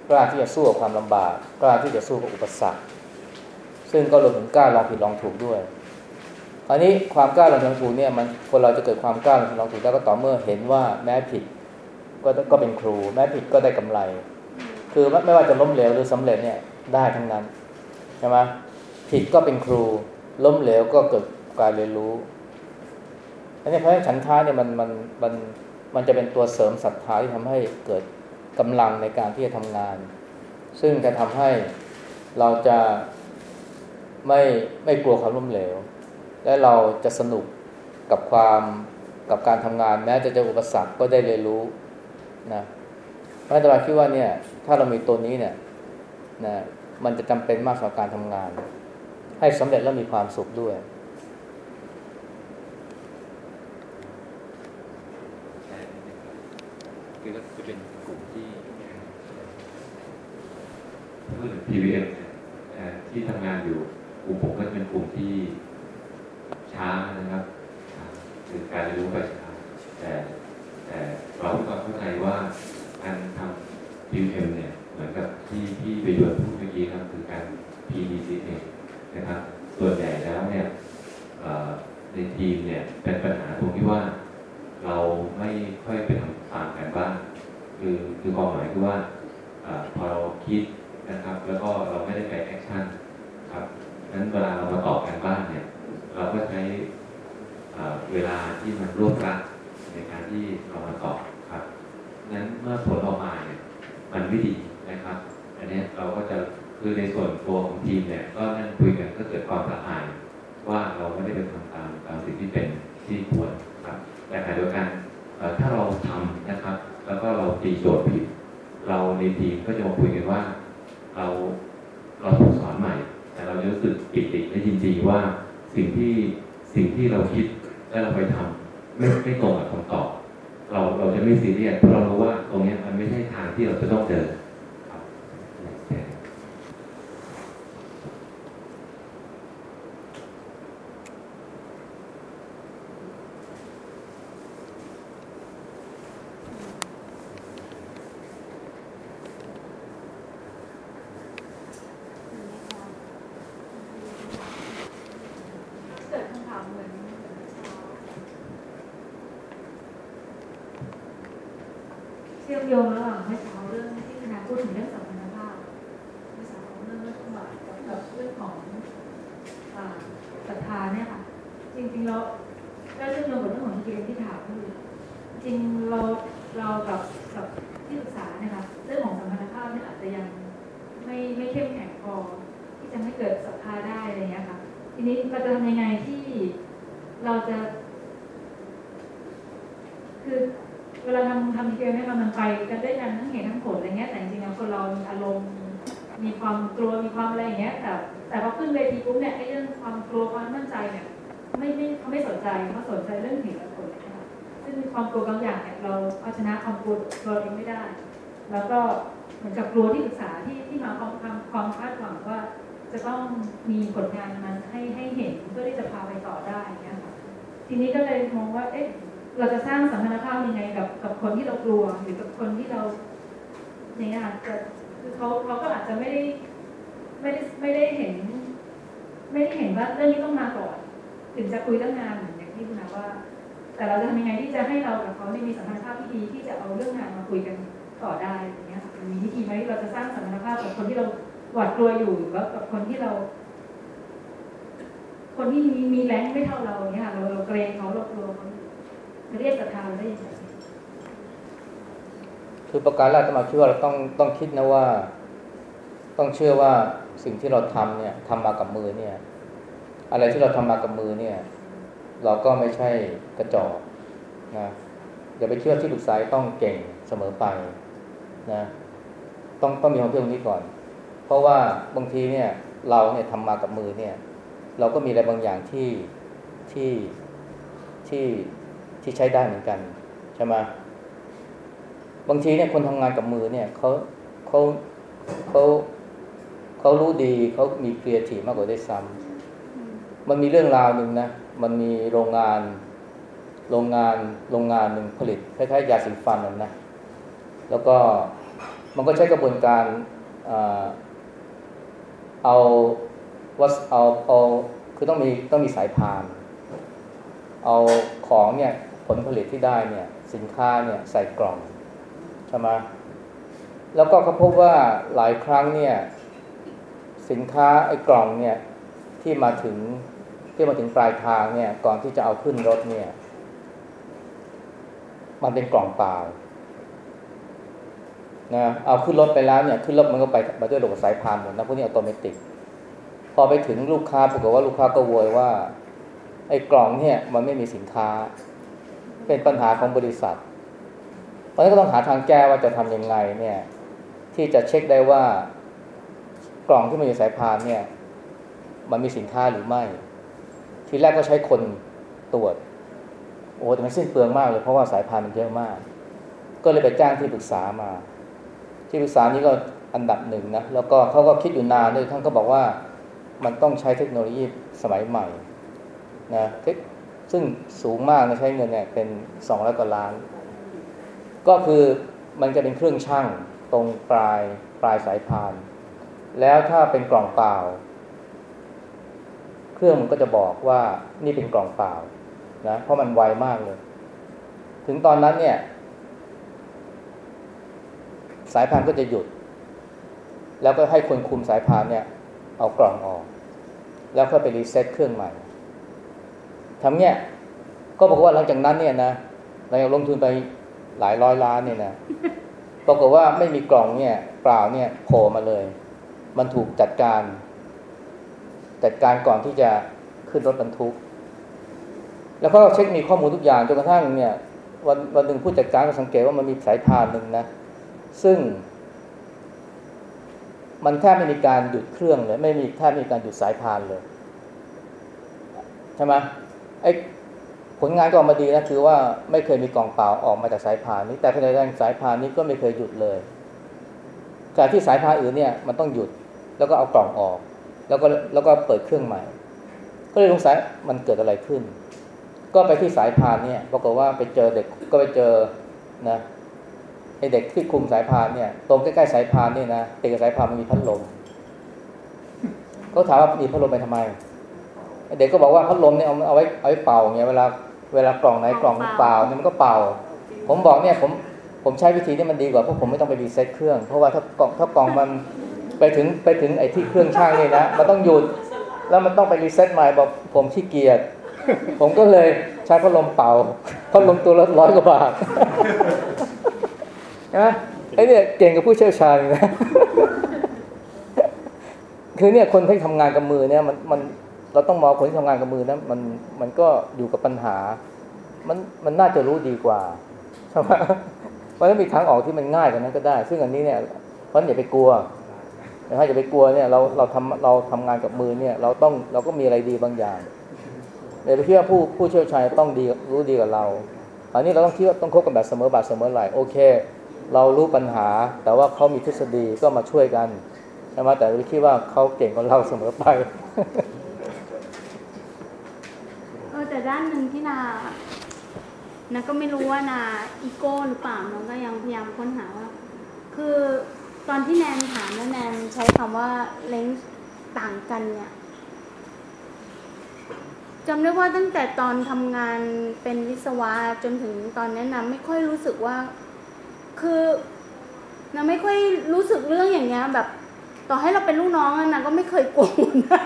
กล้าที่จะสู้กับความลำบาก กล้าที่จะสู้กับอุปสรรค ซึ่งก็รวมถึงกล้าลองผิดลองถูกด้วยคราวนี้ความกล้าลองผิดลองถูกเนี่ยมันคนเราจะเกิดความกล้าลองผิดลองถูกได้ก็ต่อเมื่อเห็นว่าแม้ผิดก็ก็เป็นครู แม้ผิดก็ได้กำไร คือไม่ว่าจะล้มเหลวหรือสำเร็จเนี่ยได้ทั้งนั้นใช่ไหม ผิดก็เป็นครู ล้มเหลวก็เกิดการเรียนรู้ อันนี้เพราะฉะนั้นฉันท้าเนี่ยมันมันมันมันจะเป็นตัวเสริมศรัทธาที่ทำให้เกิดกำลังในการที่จะทำงาน ซึ่งจะทำให้เราจะไม่ไม่กลัวความล้มเหลว และเราจะสนุกกับความกับการทำงาน แม้จะเจออุปสรรคก็ได้เรียนรู้นะเพราะฉะนั้นคิดว่าเนี่ย ถ้าเรามีตัวนี้เนี่ยนะมันจะจำเป็นมากสำหรับการทำงาน ให้สำเร็จและมีความสุขด้วย คือก็จะเป็นกลุ่มที่พูดถึง PVM เนี่ยเอ่อที่ทำงานอยู่กลุ่มผมก็เป็นกลุ่มที่ช้านะครับคือการเรียนรู้ไปช้าแต่แต่เราก็เข้าใจว่าการทำ PVM เนี่ยเหมือนกับที่ที่ไปดูพูดเมื่อกี้ครับคือการ PDCA นะครับ ส่วนใหญ่แล้วเนี่ยในทีมเนี่ยเป็นปัญหาตรงที่ว่า เราไม่ค่อยไปทำตามกันบ้างคือคือความหมายคือว่าอพอเราคิดนะครับ แล้วก็เราไม่ได้ไปแอคชั่นครับนั้นเวลาเรามาตอบกันบ้านเนี่ย เราก็ใช้เวลาที่มันรวบรัดในการที่เรามาตอบครับนั้นเมื่อผลออกมาเนี่ยมันไม่ดีนะครับ อันนี้เราก็จะ คือในส่วนตัวของทีมเนี่ยก็นั่งคุยกันก็เกิดความละอายว่าเราไม่ได้ไปทำตามตามสิ่งที่เป็นที่ควรครับแต่ขณะเดียวกันถ้าเราทำนะครับ แล้วก็เราตีโจทย์ผิด เราในทีมก็จะมาคุยกันว่า เราเราถูกสอนใหม่ แต่เราจะรู้สึกปิติและยินดีว่าสิ่งที่สิ่งที่เราคิดและเราไปทำไม่ไม่ตรงกับคำตอบ เราเราจะไม่ซีเรียสเพราะเรารู้ว่าตรงนี้มันไม่ใช่ทางที่เราจะต้องเดินครับ ค ชื่อมโยงระหว่างเมื่อเช้าเรื่องที่คณะพูดถึงเรื่องสัมพันธภาพเมื่อเช้าเรื่องเรื่องจังหวะกับกับเรื่องของอ่าศรัทธาเนี่ยค่ะ จริงๆเราก็เรื่องโยงกับเรื่องของเกณฑ์ที่ถามคือจริงเราเรากับกับที่ศึกษาเนี่ยค่ะเรื่องของสัมพันธภาพเนี่ยอาจจะยังไม่ไม่เข้มแข็งพอที่จะให้เกิดศรัทธาได้อะไรเงี้ยค่ะ ทีนี้เราจะทำยังไงที่เราจะ คือเวลาทำทำเกมเนี่ยมันไปกันด้วยกันทั้งเหตุทั้งผลอะไรเงี้ยแต่จริงๆแล้วคนเรามีอารมณ์มีความกลัวมีความอะไรอย่างเงี้ยแต่แต่พอขึ้นเวทีปุ๊บเนี่ยไอ้เรื่องความกลัวความมั่นใจเนี่ยไม่ไม่เขาไม่สนใจเขาสนใจเรื่องเหตุและผลนะคะซึ่งความกลัวบางอย่างเนี่ยเราเอาชนะความกลัวตัวเองไม่ได้ แล้วก็เหมือนกับกลัวที่ปรึกษาที่ที่มาความความความคาดหวังว่า จะต้อง มีผลงานมันให้ให้เห็นเพื่อที่จะพาไปต่อได้เงี้ยค่ะทีนี้ก็เลยมองว่า เอ๊ะ เราจะสร้างสัมพันธภาพยังไงกับกับคนที่เรากลัว หรือกับคนที่เราเนี่ยอาจจะคือเขาเขาก็อาจจะไม่ได้ไม่ได้ไม่ได้เห็น ไม่ได้เห็นว่าเรื่องนี้ต้องมาก่อน ถึงจะคุยเรื่องงานเหมือนอย่างที่คุณนาว่า แต่เราจะทำยังไงที่จะให้เรากับเขาเนี่ยมีสัมพันธภาพที่ดีที่จะเอาเรื่องงานมาคุยกันต่อได้อย่างเงี้ยค่ะมันมีวิธีไหมเราจะสร้างสัมพันธภาพกับคนที่เราหวาดกลัวอยู่หรือว่ากับคนที่เรา คนที่มีมีแรงไม่เท่าเราเนี่ยค่ะเราเราเกรงเขาเรากลัวเขาเรียกศรัทธาเราได้ยังไงคือประการแรกจะมาคิดว่าเราต้องต้องคิดนะว่า ต้องเชื่อว่าสิ่งที่เราทำเนี่ยทำมากับมือเนี่ย อะไรที่เราทำมากับมือเนี่ย เราก็ไม่ใช่กระจอกนะอย่าไปเชื่อที่ปรึกษาต้องเก่งเสมอไปนะต้องต้องมีความเชื่อตรงนี้ก่อน เพราะว่าบางทีเนี่ย เราเนี่ยทำมากับมือเนี่ย เราก็มีอะไรบางอย่างที่ที่ที่ที่ใช้ได้เหมือนกันใช่ไหมบางทีเนี่ยคนทำงานกับมือเนี่ยเขาเขาเขาเขารู้ดีเขามีครีเอทีฟมากกว่าด้วยซ้ำมันมีเรื่องราวหนึ่งนะ มันมีโรงงานโรงงานโรงงานหนึ่งผลิตคล้ายๆยาสีฟันนั่นนะแล้วก็มันก็ใช้กระบวนการเอา วัสเอาเอาคือต้องมีต้องมีสายพาน เอาของเนี่ยผลผลิตที่ได้เนี่ยสินค้าเนี่ยใส่กล่องใช่ไหมแล้วก็เขาพบว่าหลายครั้งเนี่ยสินค้าไอ้กล่องเนี่ยที่มาถึงที่มาถึงปลายทางเนี่ยก่อนที่จะเอาขึ้นรถเนี่ย มันเป็นกล่องเปล่านะเอาขึ้นรถไปแล้วเนี่ยขึ้นรถมันก็ไปมาด้วยระบบสายพานหมดนะพวกนี้อัตโนมัติ พอไปถึงลูกค้าปรากฏว่าลูกค้าก็โวยว่า ไอ้กล่องเนี่ยมันไม่มีสินค้า เป็นปัญหาของบริษัทตอนนี้ก็ต้องหาทางแก้ว่าจะทำยังไงเนี่ย ที่จะเช็คได้ว่ากล่องที่มันอยู่สายพานเนี่ย มันมีสินค้าหรือไม่ ทีแรกก็ใช้คนตรวจ โอ้แต่มันสิ้นเปลืองมากเลยเพราะว่าสายพานมันเยอะมาก ก็เลยไปจ้างที่ปรึกษามา ที่ปรึกษานี้ก็อันดับหนึ่งนะแล้วก็เขาก็คิดอยู่นานด้วยท่านก็บอกว่า มันต้องใช้เทคโนโลยีสมัยใหม่นะซึ่งสูงมากนะใช้เงินเนี่ยเป็นสองร้อยกว่าล้าน ก็คือมันจะเป็นเครื่องช่างตรงปลายปลายสายพาน แล้วถ้าเป็นกล่องเปล่า เครื่องมันก็จะบอกว่านี่เป็นกล่องเปล่านะเพราะมันไวมากเลย ถึงตอนนั้นเนี่ย สายพานก็จะหยุด แล้วก็ให้คนคุมสายพานเนี่ย เอากล่องออก แล้วก็ไปรีเซ็ตเครื่องใหม่ทำเนี่ยก็บอกว่าหลังจากนั้นเนี่ยนะเราลงทุนไปหลายร้อยล้านเนี่ยนะปรากฏว่าไม่มีกล่องเนี่ยเปล่าเนี่ยโผล่มาเลย มันถูกจัดการ จัดการก่อนที่จะขึ้นรถบรรทุก แล้วก็เช็คมีข้อมูลทุกอย่างจนกระทั่งเนี่ยวันวันหนึ่งผู้จัดการก็สังเกตว่ามันมีสายพานหนึ่งนะ ซึ่ง มันแทบไม่มีการหยุดเครื่องเลย ไม่มีแทบไม่มีการหยุดสายพานเลย ใช่ไหมไอ้ผลงานก็ออกมาดีนะคือว่าไม่เคยมีกล่องเปล่าออกมาจากสายพานนี้ แต่ขณะเดียวกันสายพานนี้ก็ไม่เคยหยุดเลยจากที่สายพานอื่นเนี่ยมันต้องหยุดแล้วก็เอากล่องออก แล้วก็แล้วก็เปิดเครื่องใหม่ ก็เลยสงสัยมันเกิดอะไรขึ้น ก็ไปที่สายพานเนี่ยปรากฏว่าไปเจอเด็กก็ไปเจอนะ ไอเด็กที่คุมสายพานเนี่ย ตรงใกล้ๆสายพานเนี่ยนะติดกับสายพานมันมีพัดลมเขาถามว่ามีพัดลมไปทำไมเด็กก็บอกว่าพัดลมเนี่ยเอาเอาไว้เอาไว้เป่าเงี้ยเวลาเวลากล่องไหนกล่องเปล่าเนี่ยมันก็เป่า ผมบอกเนี่ยผมผมใช้วิธีนี้มันดีกว่าเพราะผมไม่ต้องไป reset เครื่อง เพราะว่าถ้ากล่องถ้ากล่องมันไปถึงไปถึงไอ้ที่เครื่องชั่งนี่นะมันต้องหยุดแล้วมันต้องไป reset ใหม่บอกผมขี้เกียจผมก็เลยใช้พัดลมเป่าพัดลมตัวละร้อยกว่าบาท นะไอ้เนี่ยเก่งกับผู้เชี่ยวชาญนะคือเนี่ยคนที่ทำงานกับมือเนี่ยมันมันเราต้องมองคนที่ทำงานกับมือนะมันมันก็อยู่กับปัญหา มันมันน่าจะรู้ดีกว่าใช่ไหมเพราะนั้นมีทางออกที่มันง่ายกว่านั้นก็ได้ ซึ่งอันนี้เนี่ยเพราะฉะนั้นอย่าไปกลัวนะฮะอย่าไปกลัวเนี่ยเราเราทำเราทำงานกับมือเนี่ยเราต้องเราก็มีอะไรดีบางอย่างอย่าไปคิดว่าผู้ผู้เชี่ยวชาญต้องดีรู้ดีกับเรา อันนี้เราต้องคิดว่าต้องคบกันแบบเสมอบาทเสมอไหลโอเค เรารู้ปัญหา แต่ว่าเขามีทฤษฎีก็มาช่วยกันใช่ไหมแต่เราคิดว่าเขาเก่งกว่าเราเสมอไปเออแต่ด้านหนึ่งที่นานาก็ไม่รู้ว่านาอีโก้หรือเปล่านาก็ยังพยายามค้นหาว่า คือตอนที่แนนถามแล้วแนนใช้คำว่าเลนส์ต่างกันเนี่ยจำได้ว่าตั้งแต่ตอนทำงานเป็นวิศวะจนถึงตอนนี้นะไม่ค่อยรู้สึกว่า คือนะไม่ค่อยรู้สึกเรื่องอย่างเงี้ยแบบ ต่อให้เราเป็นลูกน้องอะนะก็ไม่เคยโกรธนะ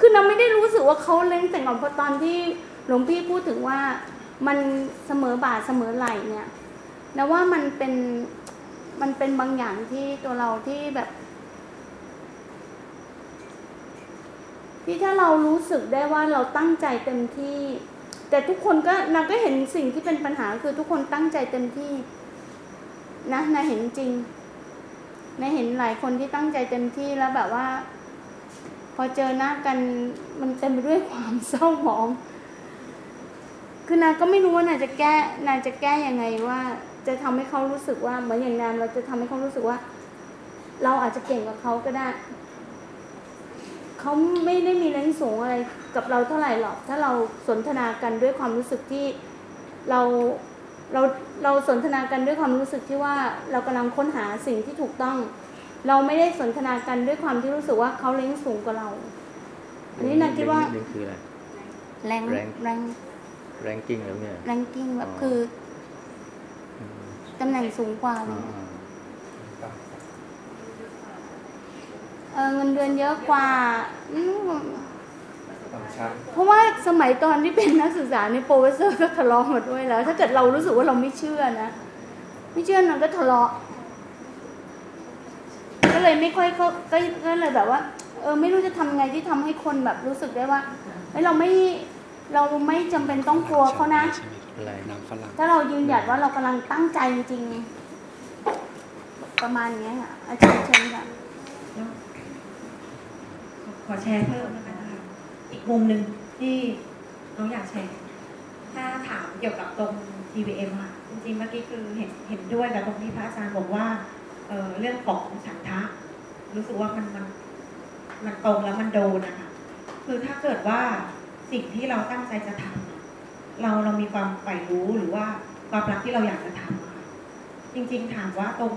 คือเราไม่ได้รู้สึกว่าเขาเล่นแต่งก่อนเพราะตอนที่หลวงพี่พูดถึงว่ามันเสมอบาทเสมอไหลเนี่ยนะว่ามันเป็นมันเป็นบางอย่างที่ตัวเราที่แบบที่ถ้าเรารู้สึกได้ว่าเราตั้งใจเต็มที่ แต่ทุกคนก็นาก็เห็นสิ่งที่เป็นปัญหาคือทุกคนตั้งใจเต็มที่ นะนาเห็นจริงนาเห็นหลายคนที่ตั้งใจเต็มที่แล้วแบบว่า พอเจอหน้ากันมันเต็มไปด้วยความเศร้าหมอง คือนาก็ไม่รู้ว่านาจะแก้นาจะแก้ยังไงว่า จะทำให้เขารู้สึกว่าเหมือนอย่างนานเราจะทำให้เขารู้สึกว่า เราอาจจะเก่งกว่าเขาก็ได้เขาไม่ได้มีแรงสูงอะไรกับเราเท่าไหร่หรอก ถ้าเราสนทนากันด้วยความรู้สึกที่เรา เราเราสนทนากันด้วยความรู้สึกที่ว่าเรากำลังค้นหาสิ่งที่ถูกต้อง เราไม่ได้สนทนากันด้วยความที่รู้สึกว่าเขาเล้งสูงกว่าเรา อันนี้นาคิดว่านี่คืออะไรแรงแรงแรงแรงกิ้งแล้วเนี่ยแรงกิ้งแบบอ๋อคือตำแหน่งสูงกว่าเลยเออเงินเดือนเยอะกว่า อืมเพราะว่าสมัยตอนที่เป็นนักศึกษาในโปรเฟสเซอร์ก็ทะเลาะมาด้วยแล้ว ถ้าเกิดเรารู้สึกว่าเราไม่เชื่อนะ ไม่เชื่อนันก็ทะเลาะ ก็เลยไม่ค่อยก็ก็ก็เลยแบบว่า เออไม่รู้จะทำไงที่ทำให้คนแบบรู้สึกได้ว่าเฮ้ยเราไม่เราไม่จำเป็นต้องกลัวเขานะอะไรน้ำฝรั่งถ้าเรายืนหยัดว่าเรากำลังตั้งใจจริงๆประมาณนี้ค่ะอาจารย์เชิญค่ะขอแชร์เพิ่มนะคะอีก มุมหนึ่งที่น้องอยากแชร์ถ้าถามเกี่ยวกับตรง TVM ค่ะจริงๆเมื่อกี้คือเห็นเห็นด้วยกับตรงที่พระอาจารย์บอกว่าเเรื่องของฉันทะ รู้สึกว่ามันมันมันตรงแล้วมันโดนนะคะคือถ้าเกิดว่าสิ่งที่เราตั้งใจจะทำเราเรามีความใฝ่รู้หรือว่าความรักที่เราอยากจะทำค่ะจริง ๆ ถามว่าตรง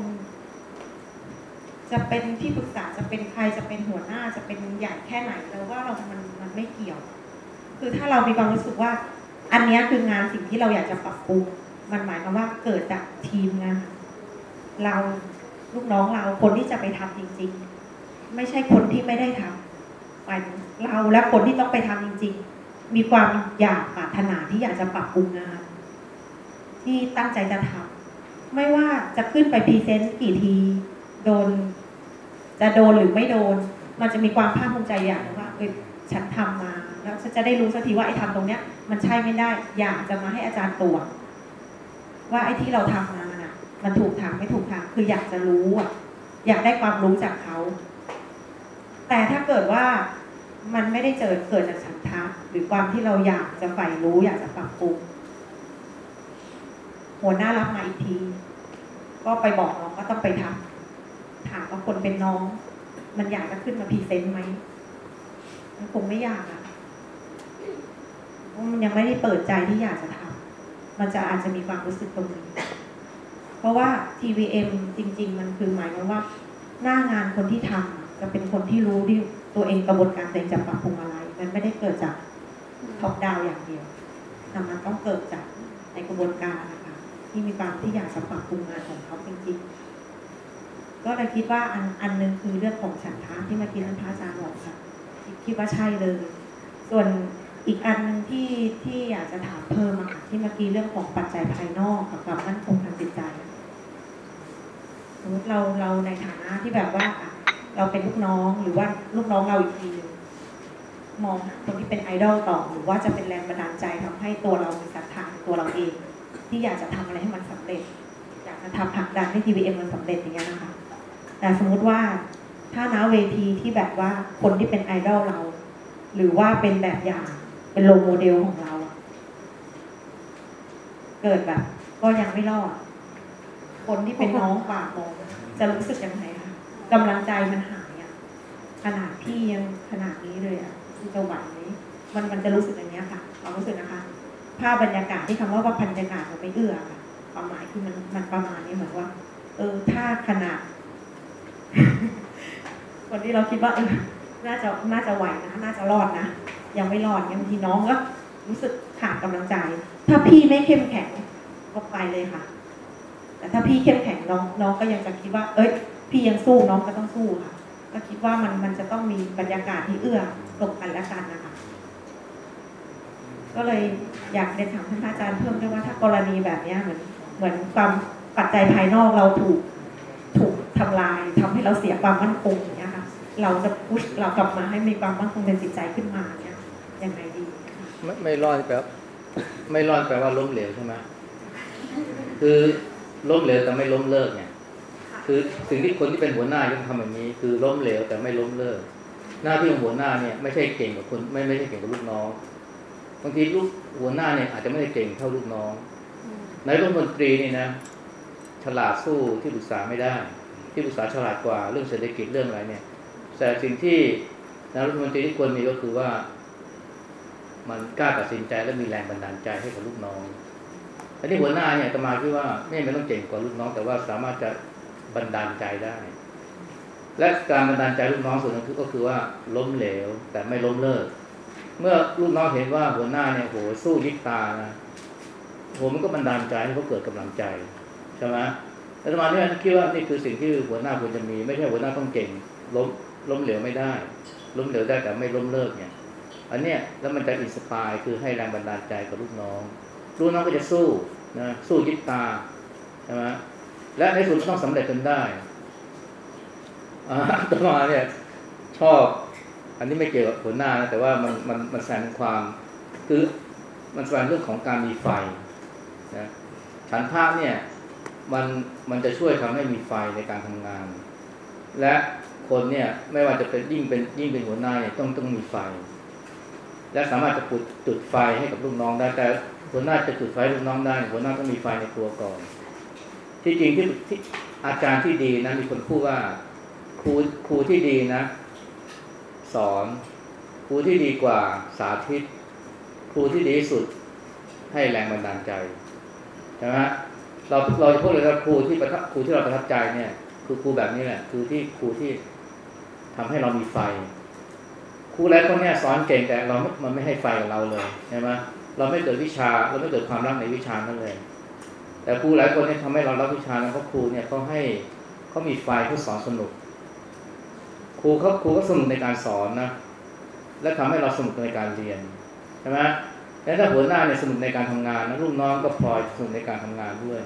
จะเป็นที่ปรึกษาจะเป็นใครจะเป็นหัวหน้าจะเป็นใหญ่แค่ไหนเราว่าเรามัน ไม่เกี่ยว คือถ้าเรามีความรู้สึกว่า อันนี้คืองานสิ่งที่เราอยากจะปรับปรุงมันหมายความว่าเกิดจากทีมงานเราลูกน้องเราคนที่จะไปทำจริง ๆ ไม่ใช่คนที่ไม่ได้ทำหมายถึงเราและคนที่ต้องไปทำจริง ๆ มีความอยากปรารถนาที่อยากจะปรับปรุงงาน ที่ตั้งใจจะทำไม่ว่าจะขึ้นไปพรีเซนต์กี่ทีโดน จะโดนหรือไม่โดน มันจะมีความภาคภูมิใจอย่างว่าเอย ฉันทำมา แล้วฉันจะได้รู้สักทีว่าไอ้ทำตรงเนี้ย มันใช่ไม่ได้ อยากจะมาให้อาจารย์ตรวจว่าไอ้ที่เราทำมาน่ะ มันถูกทางไม่ถูกทาง คืออยากจะรู้อะ อยากได้ความรู้จากเขา แต่ถ้าเกิดว่ามันไม่ได้เจอเกิดจากฉันทะหรือความที่เราอยากจะใฝ่รู้ อยากจะปรับปรุงหัวหน้ารับมาอีกที ก็ไปบอกน้องว่าต้องไปทำถามว่าคนเป็นน้อง มันอยากจะขึ้นมาพรีเซนต์ไหม คงไม่อยากอะเพราะมันยังไม่ได้เปิดใจที่อยากจะทำมันจะอาจจะมีความรู้สึกตรงนี้เพราะว่า TVM จริง ๆ มันคือหมายความว่า หน้างานคนที่ทำอะจะเป็นคนที่รู้ที่ตัวเองกระบวนการตัวเองจะปรับปรุงอะไร มันไม่ได้เกิดจากท็อปดาวอย่างเดียวแต่มันต้องเกิดจากในกระบวนการนะคะที่มีความที่อยากจะปรับปรุงงานของเขาจริงๆ ก็เลยคิดว่าอันอันนึงคือเรื่องของฉันทะที่เมื่อกี้ท่านพระอาจารย์บอกค่ะ คิดว่าใช่เลย ส่วนอีกอันหนึงที่ที่อยากจะถามเพิ่มอะค่ะที่เมื่อกี้เรื่องของปัจจัยภายนอกกับความมั่นคงทางจิตใจสมมติเราเราในฐานะที่แบบว่า เราเป็นลูกน้องหรือว่าลูกน้องเราอีกทีหนึงมองหาคนที่เป็นไอดอลต่อหรือว่าจะเป็นแรงบันดาลใจทำให้ตัวเรามีศรัทธาในตัวเราเอง ที่อยากจะทำอะไรให้มันสำเร็จ อยากจะทำผลักดันให้ TVM มันสำเร็จอย่างเงี้ยนะคะแต่สมมุติว่า ถ้าณเวทีที่แบบว่าคนที่เป็นไอดอลเรา หรือว่าเป็นแบบอย่าง เป็นโลโมเดลของเรา เกิดแบบ ก็ยังไม่รอด คนที่เป็นน้องปากมองจะรู้สึกยังไงคะกำลังใจมันหายอะขนาดพี่ยังขนาดนี้เลยอะจะไหวไหมมันมันจะรู้สึกอย่างเงี้ยค่ะความรู้สึกนะคะภาพบรรยากาศที่คำว่าว่าบรรยากาศมันไม่เอื้อค่ะความหมายคือมันมันประมาณนี้เหมือนว่า เออถ้าขนาด คนที่เราคิดว่าเออน่าจะน่าจะไหวนะน่าจะรอดนะยังไม่รอดบางทีน้องก็รู้สึกขาดกำลังใจ ถ้าพี่ไม่เข้มแข็งก็ไปเลยค่ะ แต่ถ้าพี่เข้มแข็งน้องน้องก็ยังจะคิดว่า เอ้ย พี่ยังสู้น้องก็ต้องสู้ค่ะ ก็คิดว่ามันมันจะต้องมีบรรยากาศที่เอื้อตกกันและกันนะคะ ก็เลยอยากเรียนถามท่านอาจารย์เพิ่มด้วยว่าถ้ากรณีแบบนี้เหมือนเหมือนความปัจจัยภายนอกเราถูกถูกทำลายทำให้เราเสียความมั่นคง เงี้ยค่ะเราจะพุชเรากลับมาให้มีความมั่นคงเป็นจิตใจขึ้นมาเนี่ยยังไงดี ไม่ไม่รอดแปลว่าไม่รอดแปลว่าล้มเหลวใช่ไหมคือล้มเหลวแต่ไม่ล้มเลิกเนี่ยคือสิ่งที่คนที่เป็นหัวหน้าต้องทำแบบนี้ คือล้มเหลวแต่ไม่ล้มเลิก หน้าที่ของหัวหน้าเนี่ยไม่ใช่เก่งกว่าคนไม่ไม่ใช่เก่งกว่าลูกน้องบางทีลูกหัวหน้าเนี่ยอาจจะไม่ได้เก่งเท่าลูกน้องนายรัฐมนตรีนี่นะ ฉลาดสู้ที่ปรึกษาไม่ได้ ที่ปรึกษาฉลาดกว่าเรื่องเศรษฐกิจเรื่องอะไรเนี่ย แต่สิ่งที่นายรัฐมนตรีที่ควรมีก็คือว่า มันกล้าตัดสินใจและมีแรงบันดาลใจให้กับลูกน้องอันนี้หัวหน้าเนี่ยตมาคิดว่าไม่ไม่ต้องเก่งกว่าลูกน้อง แต่ว่าสามารถจะบันดาลใจได้ และการบันดาลใจลูกน้องส่วนหนึงก็คือว่าล้มเหลว แต่ไม่ล้มเลิก เมื่อลูกน้องเห็นว่าหัวหน้าเนี่ยโหสู้ยิกตานะโหมันก็บันดาลใจให้เขาเกิดกำลังใจใช่ไหมแต่ตมาเนี่ยคิดว่านี่คือสิ่งที่หัวหน้าควรจะมี ไม่ใช่หัวหน้าต้องเก่งล้ม ล้มเหลวไม่ได้ ล้มเหลวได้แต่ไม่ล้มเลิกเนี่ย อันเนี้ยแล้วมันจะอินสปายคือให้แรงบันดาลใจกับลูกน้อง ลูกน้องก็จะสู้นะสู้ยิบตาใช่ไหมและในสุดต้องสำเร็จจนได้อ่าตมาเนี่ยชอบ อันนี้ไม่เกี่ยวกับหัวหน้านะแต่ว่ามันมันมันแสดงความคือมันแสดงเรื่องของการมีไฟนะฉันทะเนี่ยมันมันจะช่วยทำให้มีไฟในการทำงาน และ คนเนี่ยไม่ว่าจะเป็นยิ่งเป็นยิ่งเป็นหัวหน้าเนี่ยต้องต้องมีไฟ และสามารถจะปุดจุดไฟให้กับลูกน้องได้แต่หัวหน้าจะจุดไฟลูกน้องได้ หัวหน้าต้องมีไฟในตัวก่อน ที่จริงที่ที่อาจารย์ที่ดีนะมีคนพูดว่าครูครูที่ดีนะ สอนครูที่ดีกว่าสาธิต ครูที่ดีสุดให้แรงบันดาลใจใช่ไหมเราเราจะพูดเลยว่าครูที่ประทับครูที่เราประทับใจเนี่ยคือครูแบบนี้แหละคือที่ครูที่ ทำให้เรามีไฟ ครูหลายคนเนี่ยสอนเก่งแต่เราไม่มันไม่ให้ไฟกับเราเลยใช่ไหมเราไม่เกิดวิชาเราไม่เกิดความรักในวิชานั้นเลย แต่ครูหลายคนเนี่ยทำให้เรารักวิชานั้นเพราะครูเนี่ยเขาให้เขามีไฟเขาสอนสนุก ครูเขาครูก็สนุกในการสอนนะและทำให้เราสนุกในการเรียนใช่ไหมแล้วถ้าหัวหน้าเนี่ยสนุกในการทำงานนะลูกน้องก็พลอยสนุกในการทำงานด้วย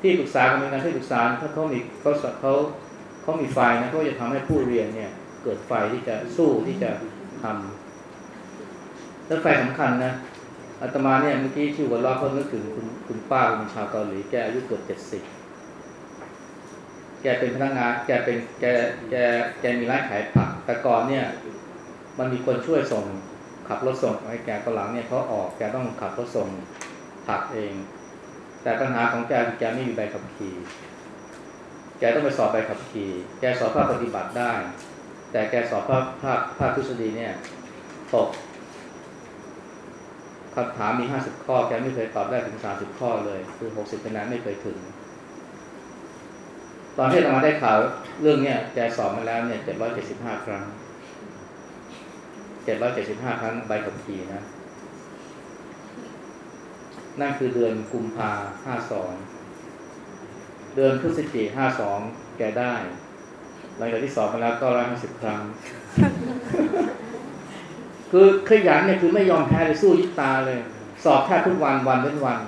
ที่ปรึกษากันเป็นการที่ปรึกษาถ้าเขามีเขาเขาเขามีไฟนะเขาจะทำให้ผู้เรียนเนี่ย เกิดไฟที่จะสู้ที่จะทำแล้วไฟสำคัญนะอาตมาเนี่ยเมื่อกี้ที่หัวเราะเขานึกถึงคุณคุณป้าเป็นชาวเกาหลีแกอายุเกือบเจ็ดสิบแกเป็นพนักงาน แกเป็นแกแกแกมีร้านขายผัก แต่ก่อนเนี่ย มันมีคนช่วยส่งขับรถส่งให้แกตอนหลังเนี่ยเขาออกแกต้องขับรถส่งผักเอง แต่ปัญหาของแกคือแกไม่มีใบขับขี่ แกต้องไปสอบใบขับขี่ แกสอบภาคปฏิบัติได้ แต่แกสอบภาคภาคภาคทฤษฎีเนี่ยตกคำถามมีห้าสิบข้อ แกไม่เคยตอบได้ถึงสาสิบข้อเลย คือหกสิบคะแนนไม่เคยถึง ตอนที่เรามาได้ข่าวเรื่องเนี้ยแกสอบมาแล้วเนี่ยเจ็ดร้อยเจ็ดสิบห้าครั้งเจ็ดร้อยเจ็ดสิบห้าครั้งใบขับขี่นะ นั่นคือเดือนกุมภาห้าสองเดือนพฤศจิกห้าสองแกได้ หลังจากที่สอบมาแล้วก็ร้อยห้าสิบครั้ง คือขยันเนี่ยคือไม่ยอมแพ้เลยสู้ยิบตาเลย สอบแทบทุกวันวันเว้นวัน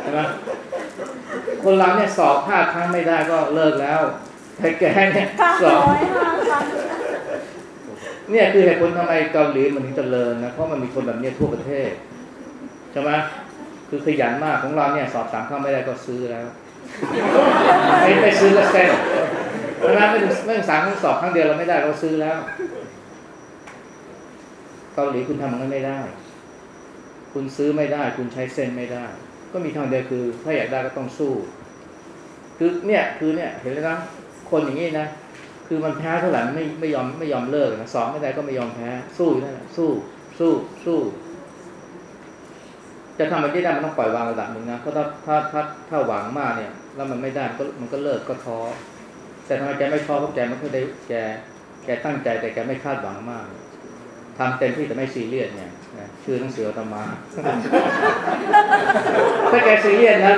ใช่ไหมคนเราเนี่ยสอบห้าครั้งไม่ได้ก็เลิกแล้วแต่แกเนี่ยเก้าสอบร้อยห้าครั้งเนี่ยคือเหตุผลทำไมเกาหลีมันถึงเจริญนะเพราะมันมีคนแบบเนี้ยทั่วประเทศใช่ไหมคือขยันมากของเราเนี่ยสอบสามครั้งไม่ได้ก็ซื้อแล้วไม่ไม่ซื้อก็เซ็น เพราะนั้นไม่ไม่สามครั้งสอบครั้งเดียวเราไม่ได้เราซื้อแล้วเกาหลีคุณทำมันไม่ได้ คุณซื้อไม่ได้ คุณใช้เส้นไม่ได้ ก็มีทางเดียวคือ ถ้าอยากได้ก็ต้องสู้ คือเนี่ยคือเนี่ย เห็นแล้วนะคนอย่างนี้นะคือมันแพ้เท่าไหร่ไม่ไม่ยอมไม่ยอมเลิกนะสอบไม่ได้ก็ไม่ยอมแพ้ สู้อยู่นั่นแหละสู้ สู้สู้จะทำมันได้ได้มันต้องปล่อย วางระดับหนึ่งนะเพราะถ้าถ้าถ้าถ้าหวังมากเนี่ย แล้วมันไม่ได้มันก็มันก็เลิกก็ท้อ แต่ทำไมแกไม่ท้อเพราะแกไม่เคยได้แกแกตั้งใจแต่แกไม่คาดหวังมากทำเต็มที่แต่ไม่ซีเรียสเนี่ยชื่อหนังสืออาตมา ถ้าแกซีเรียสนะ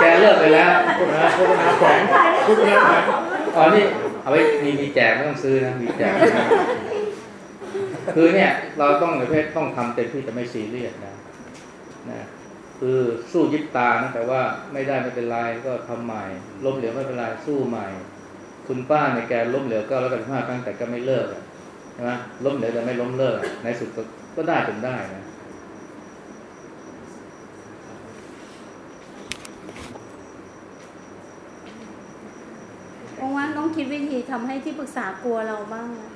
แกเลิกไปแล้วนะโฆษณาของโฆษณาของอ๋อนี่เอาไว้มีมีแจกไม่ต้องซื้อนะมีแจกคือเนี่ย เราต้องประเภทต้องทำเต็มที่แต่ไม่ซีเรียสนะนะคือสู้ยิบตานะแต่ว่าไม่ได้ไม่เป็นไรก็ทำใหม่ล้มเหลวไม่เป็นไรสู้ใหม่ คุณป้าเนี่ยแกล้มเหลวก็แล้วกันห้าครั้งแต่ก็ไม่เลิกอะใช่ไหมล้มเหลวแต่ไม่ล้มเลิกอะในสุดก็ก็ได้จนได้นะว่างๆต้องคิดวิธีทำให้ที่ปรึกษากลัวเราบ้างนะ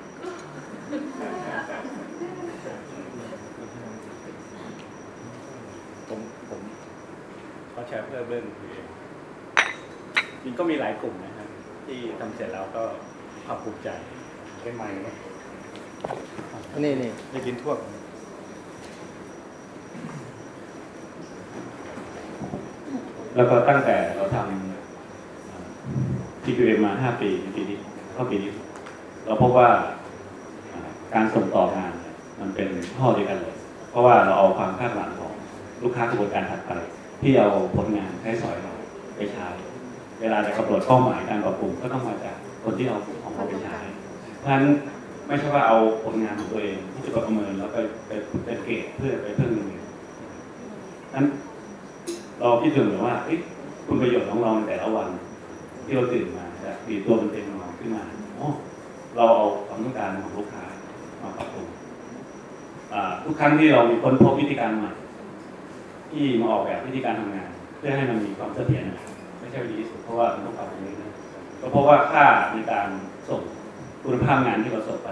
ผมผมเขาแชร์เพิ่มเรื่องคือจริงก็มีหลายกลุ่มนะครับ ที่ทำเสร็จแล้วก็ภาคภูมิใจได้ไหมวะนี่นี่ได้กินทั่วแล้วก็ตั้งแต่เราทำ TQM มาห้าปีปีนี้เข้าปีนี้ เราพบว่าอ่าการส่งต่องานเนี่ยมันเป็นข้อเดียวกันเลย เพราะว่าเราเอาความคาดหวังของลูกค้ากระบวนการถัดไป ที่เอาผลงานใช้สอยเราไปใช้ เวลาจะกำหนดเป้าหมายการปรับปรุงก็ต้องมาจากคนที่เอาของเราไปใช้เพราะฉะนั้นไม่ใช่ว่าเอาผลงานของตัวเองที่จะประเมินแล้วไปไปเป็นเกรดเพื่อไปเพิ่มเงินเดือนนั้นเราคิดถึงเลยว่าเอ๊ะคุณประโยชน์ของเราในแต่ละวัน ที่เราตื่นมาจะดีตัวมันเต็มของเราขึ้นมาอ๋อเราเอาความต้องการของลูกค้ามาปรับปรุงทุกครั้งที่เรามีคนพบวิธีการใหม่ ที่มาออกแบบวิธีการทำงาน เพื่อให้มันมีความเสถียร ไม่ใช่ดีที่สุดเพราะว่ามันต้องปรับปรุงเรื่อยๆก็เพราะว่าค่าในการส่งคุณภาพงานที่เราส่งไป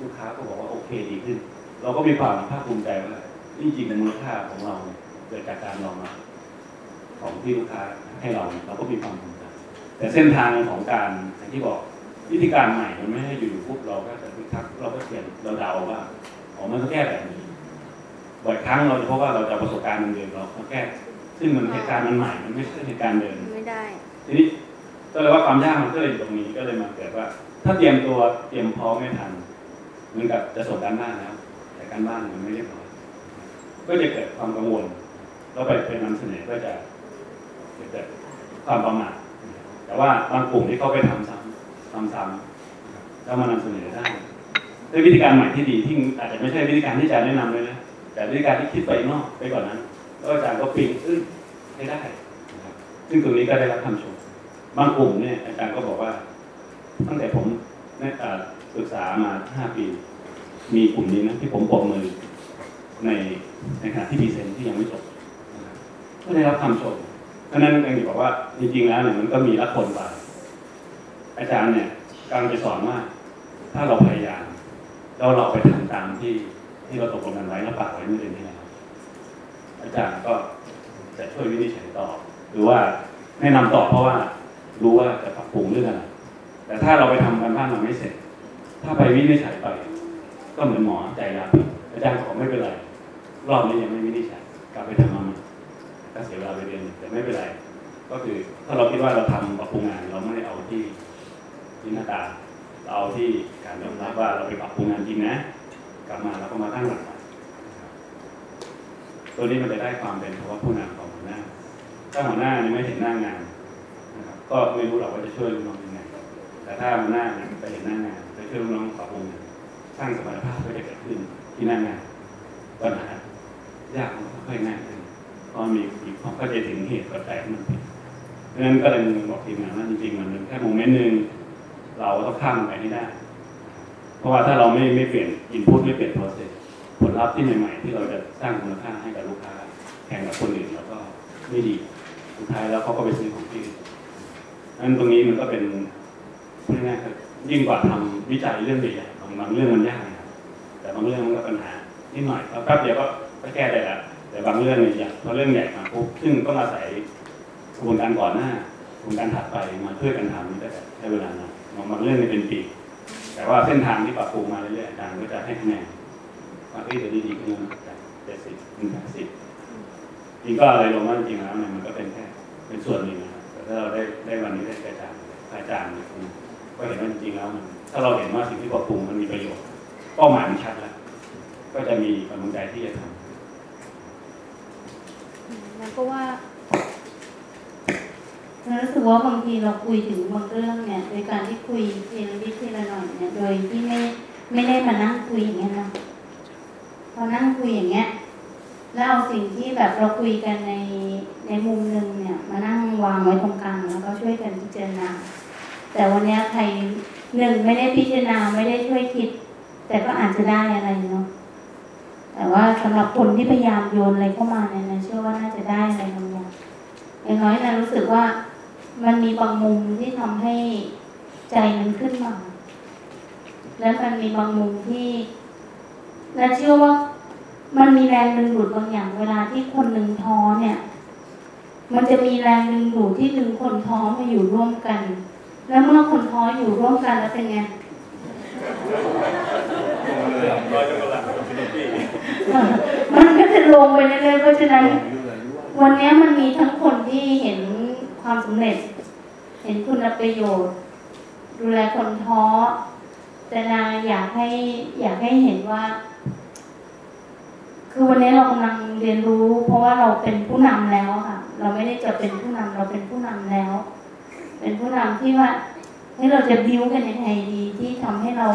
ลูกค้าก็บอกว่าโอเคดีขึ้น เราก็มีความภาคภูมิใจว่าจริงๆในมูลค่าของเราเกิดจากการรองรับของที่ลูกค้าให้เราเราก็มีความภูมิใจแต่เส้นทางของการอย่างที่บอกวิธีการใหม่มันไม่ให้อยู่ๆปุ๊บเราก็จะพิทักษ์เราก็เขียนเราเดาว่าอ๋อมันต้องแก้แบบนี้บ่อยครั้งเราจะพบว่าเราจะประสบการณ์เดิมเรามาแก้ซึ่งมันเหตุการณ์มันใหม่มันไม่ใช่เหตุการณ์เดิม ได้ ทีนี้ก็เลยว่าความยากมันก็เลยอยู่ตรงนี้ก็เลยมาเกิดว่า ถ้าเตรียมตัวเตรียมพร้อมไม่ทันเหมือนกับจะส่งการบ้านแล้วแต่การบ้านมันไม่เรียบร้อยก็จะเกิดความกังวลแล้วไปเป็นนำเสนอก็จะเกิดความประมาทแต่ว่าบางกลุ่มที่เขาไปทำซ้ำทำซ้ำแล้วมานำเสนอได้ด้วยวิธีการใหม่ที่ดีที่อาจจะไม่ใช่วิธีการที่อาจารย์แนะนำเลยนะแต่วิธีการที่คิดไปนอกไปก่อนนั้นแล้วอาจารย์ก็ปิ้งอึ้งให้ได้ ซึ่งตรงนี้ก็ได้รับคำชม บางกลุ่มเนี่ยอาจารย์ก็บอกว่า ตั้งแต่ผมได้อ่าศึกษามาห้าปี มีกลุ่มนี้นะที่ผมปรบมือในในขณะที่ดีเซนที่ยังไม่จบก็ได้รับคำชมเพราะนั้นอาจารย์บอกว่าจริงๆแล้วเนี่ยมันก็มีละคนไปอาจารย์เนี่ยกำลังจะสอนว่า ถ้าเราพยายามแล้วเราไปทำตามที่ที่เราตกลงกันไว้แล้วฝากไว้เมื่อเดือนที่แล้วอาจารย์ก็จะช่วยวินิจฉัยต่อ หรือว่าแนะนำต่อเพราะว่า รู้ว่าจะปรับปรุงเรื่องอะไรแต่ถ้าเราไปทำกันบ้านเราไม่เสร็จ ถ้าไปวินิจฉัยไป ก็เหมือนหมอใจยาพิษอาจารย์บอกไม่เป็นไรรอบนี้ยังไม่วินิจฉัยกลับไปทำมาใหม่ก็เสียเวลาไปเรียนแต่ไม่เป็นไร ก็คือถ้าเราคิดว่าเราทำปรับปรุงงาน เราไม่ได้เอาที่ที่หน้าตาเราเอาที่การยอมรับว่าเราไปปรับปรุงงานจริงนะ กลับมาเราก็มาตั้งหลักตัวนี้มันจะได้ความเป็นภาวะผู้นำขา ถ้าหัวหน้านี่ไม่เห็นหน้างานนะครับก็ไม่รู้หรอกว่าจะช่วยลูกน้องยังไงแต่ถ้าหัวหน้าเนี่ยไปเห็นหน้างานไปช่วยลูกน้องปรับปรุงสร้างสมรรถภาพก็จะเกิดขึ้นที่หน้างานปัญหายากมันก็ค่อยง่ายขึ้นเพราะมีมีความเข้าใจถึงเหตุปัจจัยมันผิดดังนั้นก็เลยบอกทีมงานว่าจริงๆมันแค่ moment หนึ่งเราต้องข้ามมันไปให้ได้ เพราะว่าถ้าเราไม่ไม่เปลี่ยน input ไม่เปลี่ยน process ผลลัพธ์ที่ใหม่ๆที่เราจะสร้างมูลค่าให้กับลูกค้าแข่งกับคนอื่นแล้วก็ไม่ดี สุดท้ายแล้วเขาก็ไปซื้อของที่อื่นนั้นตรงนี้มันก็เป็นพูดง่ายๆครับยิ่งกว่าทำวิจัยเรื่องใหญ่ๆบางเรื่องมันยากนะครับแต่บางเรื่องมันก็ปัญหานิดหน่อยแป๊บเดียวก็ก็แก้ได้แล้วแต่บางเรื่องเนี่ยอย่างพอเรื่องใหญ่มาปุ๊บซึ่งต้องอาศัยกระบวนการก่อนหน้ากระบวนการถัดไปมาช่วยกันทำนี่ก็จะใช้เวลานานบางบางเรื่องเนี่ยเป็นปีแต่ว่าเส้นทางที่ปรับปรุงมาเรื่อยๆอาจารย์ก็จะให้คะแนนว่าเอ้ยเดี๋ยวนี้ดีขึ้นนะจากเจ็ดสิบเป็นแปดสิบจริงก็อะไรลงว่าจริงๆแล้วเนี่ยมันก็เป็นแค่ เป็นส่วนหนึ่งนะครับแต่ถ้าเราได้ได้วันนี้ได้อาจารย์อาจารย์เนี่ยก็เห็นว่าจริงๆแล้วมันถ้าเราเห็นว่าสิ่งที่ปรับปรุงมันมีประโยชน์เป้าหมายมันชัดแล้วก็จะมีกำลังใจที่จะทำแล้วก็ว่าเรารู้สึกว่าบางทีเราคุยถึงบางเรื่องเนี่ยโดยการที่คุยทีละนิดทีละหน่อยเนี่ยโดยที่ไม่ไม่ได้มานั่งคุยอย่างเงี้ยนะพอนั่งคุยอย่างเงี้ย แล้วเอาสิ่งที่แบบเราคุยกันในในมุมหนึ่งเนี่ยมานั่งวางไว้ตรงกลางแล้วก็ช่วยกันพิจารณา แต่วันนี้ใครหนึ่งไม่ได้พิจารณาไม่ได้ช่วยคิด แต่ก็อาจจะได้อะไรเนาะแต่ว่าสำหรับคนที่พยายามโยนอะไรเข้ามาเนี่ยนะเชื่อว่าน่าจะได้อะไรบางอย่างอย่างน้อยนะรู้สึกว่ามันมีบางมุมที่ทำให้ใจมันขึ้นมา และมันมีบางมุมที่และเชื่อว่า มันมีแรงดึงดูดบางอย่างเวลาที่คนหนึ่งท้อเนี่ย มันจะมีแรงดึงดูดที่ดึงคนท้อมาอยู่ร่วมกัน แล้วเมื่อคนท้ออยู่ร่วมกันแล้วเป็นไงมันก็จะลงไปเรื่อยๆเพราะฉะนั้น วันนี้มันมีทั้งคนที่เห็นความสำเร็จ เห็นคุณประโยชน์ ดูแลคนท้อ แต่นาอยากให้อยากให้เห็นว่า คือวันนี้เรากำลังเรียนรู้ เพราะว่าเราเป็นผู้นำแล้วค่ะ เราไม่ได้จะเป็นผู้นำเราเป็นผู้นำแล้ว เป็นผู้นำที่ว่าให้เราจะบิ้วกันยังไงดีที่ทำให้เรา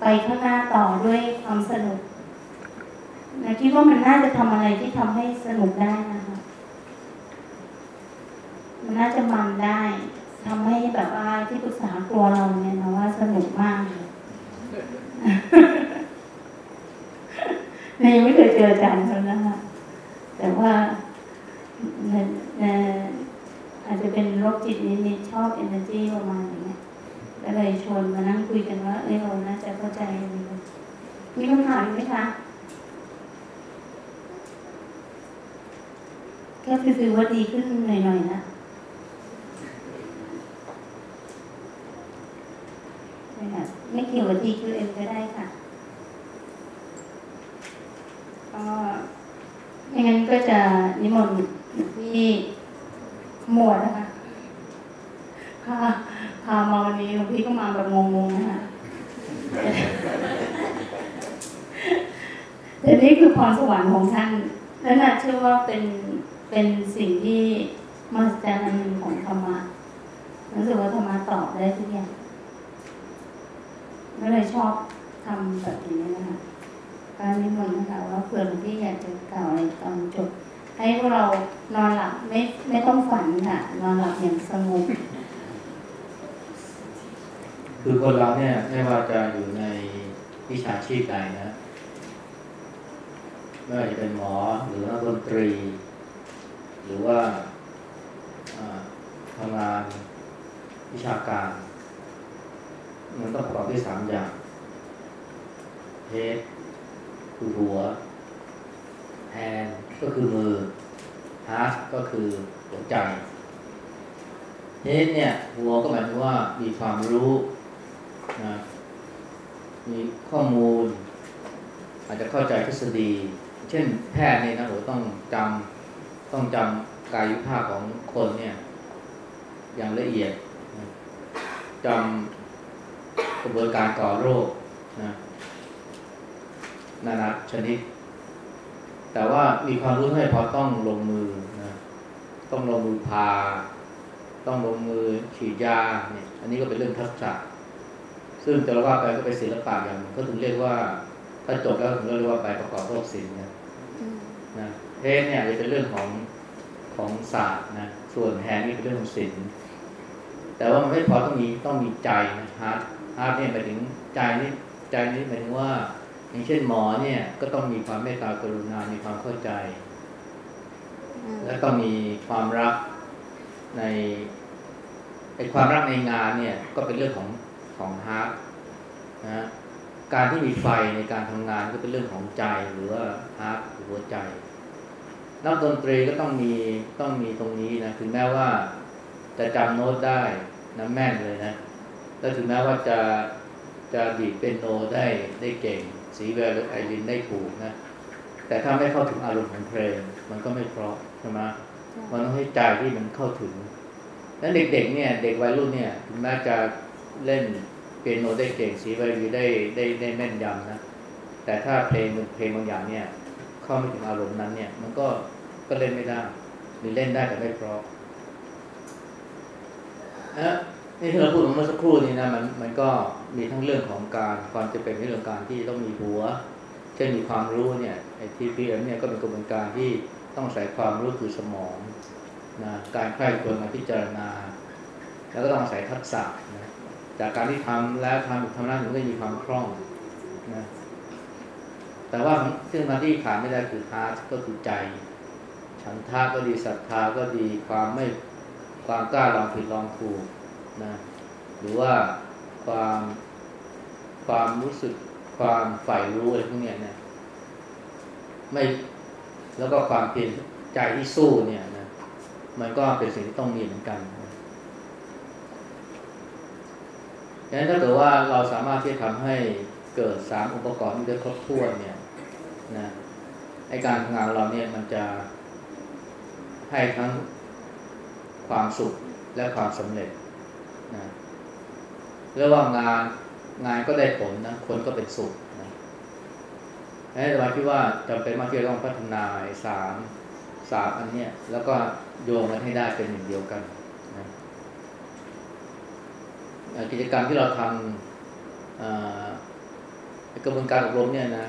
ไปข้างหน้าต่อด้วยความสนุกนะคิดว่ามันน่าจะทำอะไรที่ทำให้สนุกได้นะคะ มันน่าจะมันได้ทำให้แบบว่าที่ปรึกษากลัวเราเนี่ยนะว่าสนุกมาก นี่ยังไม่เคยเจออาจารย์เขานะคะแต่ว่าอาจจะเป็นโรคจิตนิดๆชอบ energy ประมาณอย่างเงี้ยก็เลยชวนมานั่งคุยกันว่าเอ้ยเราน่าจะเข้าใจกันดีมีคำถามไหมคะแค่ฟิลๆว่าดีขึ้นหน่อยๆนะใช่ค่ะไม่เกี่ยวกับ TQM ก็ได้ค่ะ ก็ไม่งั้นก็จะนิมนต์ที่หมวดนะคะพาพามาวันนี้หลวงพี่ก็มาแบบงงๆนะคะแต่นี่คือพรสวรรค์ของท่าน และน่าเชื่อว่าเป็นเป็นสิ่งที่มหัศจรรย์อันหนึ่งของธรรมะรู้สึกว่าธรรมะตอบได้ทุกอย่างก็เลยชอบทำแบบนี้นะคะ การนิมนต์นะคะว่าเผื่อหลวงพี่อยากจะกล่าวอะไรตอนจบ ให้พวกเรานอนหลับไม่ไม่ต้องฝันค่ะ นอนหลับอย่างสงบคือคนเราเนี่ยไม่ว่าจะอยู่ในวิชาชีพใดนะไม่ว่าจะเป็นหมอหรือนักดนตรี หรือว่าทำงานวิชาการ มันต้องประกอบด้วยสามอย่างเฮด คือหัวแฮนก็คือมือฮาร์ทก็คือหัวใจเฮดเนี่ย หัวก็หมายถึงว่ามีความรู้นะมีข้อมูล อาจจะเข้าใจทฤษฎี เช่นแพทย์เนี่ยนะโหต้องจำต้องจำกายวิภาคของคนเนี่ย อย่างละเอียดจำกระบวนการก่อโรคนะ นานาชนิด แต่ว่ามีความรู้ไม่พอต้องลงมือนะต้องลงมือพา ต้องลงมือฉีดยาเนี่ยอันนี้ก็เป็นเรื่องทักษะ ซึ่งแต่ละว่าไปก็เป็นศิลปะอย่างหนึ่งก็ถึงเรียกว่า ถ้าจบแล้วถึงเรียกว่าใบประกอบโรคศิลป์นะอืมนะ head เนี่ยจะเป็นเรื่องของของศาสตร์นะส่วน hand นี่เป็นเรื่องของศิลป์แต่ว่ามันไม่พอต้องมีต้องมีใจนะ heart heart เนี่ยหมายถึงใจนี่ใจนี่หมายถึงว่า อย่างเช่นหมอเนี่ย ก็ต้องมีความเมตตากรุณา มีความเข้าใจอืมและต้องมีความรักในไอความรักในงานเนี่ย ก็เป็นเรื่องของของ heart นะฮะการที่มีไฟในการทำงานก็เป็นเรื่องของใจหรือว่า heart หรือหัวใจนักดนตรีก็ต้องมีต้องมีตรงนี้นะถึงแม้ว่าจะจำโน้ตได้นะแม่นเลยนะแล้วถึงแม้ว่าจะจะดีดเปียโนได้ได้เก่ง สีแววหรือไอรินได้ถูกนะ แต่ถ้าไม่เข้าถึงอารมณ์ของเพลง มันก็ไม่เพราะใช่ไหมมันต้องให้ใจที่มันเข้าถึง แล้วเด็กๆเนี่ย เด็กวัยรุ่นเนี่ยถึงแม้จะเล่นเปียโนได้เก่งสีไวโอลินได้ได้ได้แม่นยำนะแต่ถ้าเพลงเพลงบางอย่างเนี่ย เข้าไม่ถึงอารมณ์นั้นเนี่ย มันก็ก็เล่นไม่ได้หรือเล่นได้แต่ไม่เพราะนะ นี่ที่เราพูดเมื่อสักครู่นี้นะมันมันก็มีทั้งเรื่องของการความจะเป็นในเรื่องการที่ต้องมีหัวเช่นมีความรู้เนี่ยไอ้ TPM เนี่ยก็เป็นกระบวนการที่ต้องใส่ความรู้คือสมองนะการใคร่ครวญการพิจารณา แล้วก็ต้องอาศัยทักษะนะจากการที่ทำแล้วทำทำแล้วถึงได้มีความคล่องนะแต่ว่าซึ่งมาที่ขาดไม่ได้คือ heart ก็คือใจ ฉันทะก็ดีศรัทธาก็ดีความไม่ความกล้าลองผิดลองถูก นะหรือว่าความความรู้สึกความใฝ่รู้อะไรพวกนี้เนี่ยไม่แล้วก็ความเพียรใจที่สู้เนี่ยนะมันก็เป็นสิ่งที่ต้องมีเหมือนกันดังนั้นถ้าเกิดว่าเราสามารถที่จะทำให้เกิดสามองค์ประกอบนี้ได้ครบถ้วนเนี่ยนะไอการทำงานเราเนี่ยมันจะให้ทั้งความสุขและความสำเร็จ เรียกว่างานงานก็ได้ผลนะคนก็เป็นสุขนะให้เราคิดว่าจำเป็นมากที่จะต้องพัฒนาสามสามอันเนี้ยแล้วก็โยงกันให้ได้เป็นหนึ่งเดียวกันนะกิจกรรมที่เราทำกระบวนการอบรมเนี่ยนะ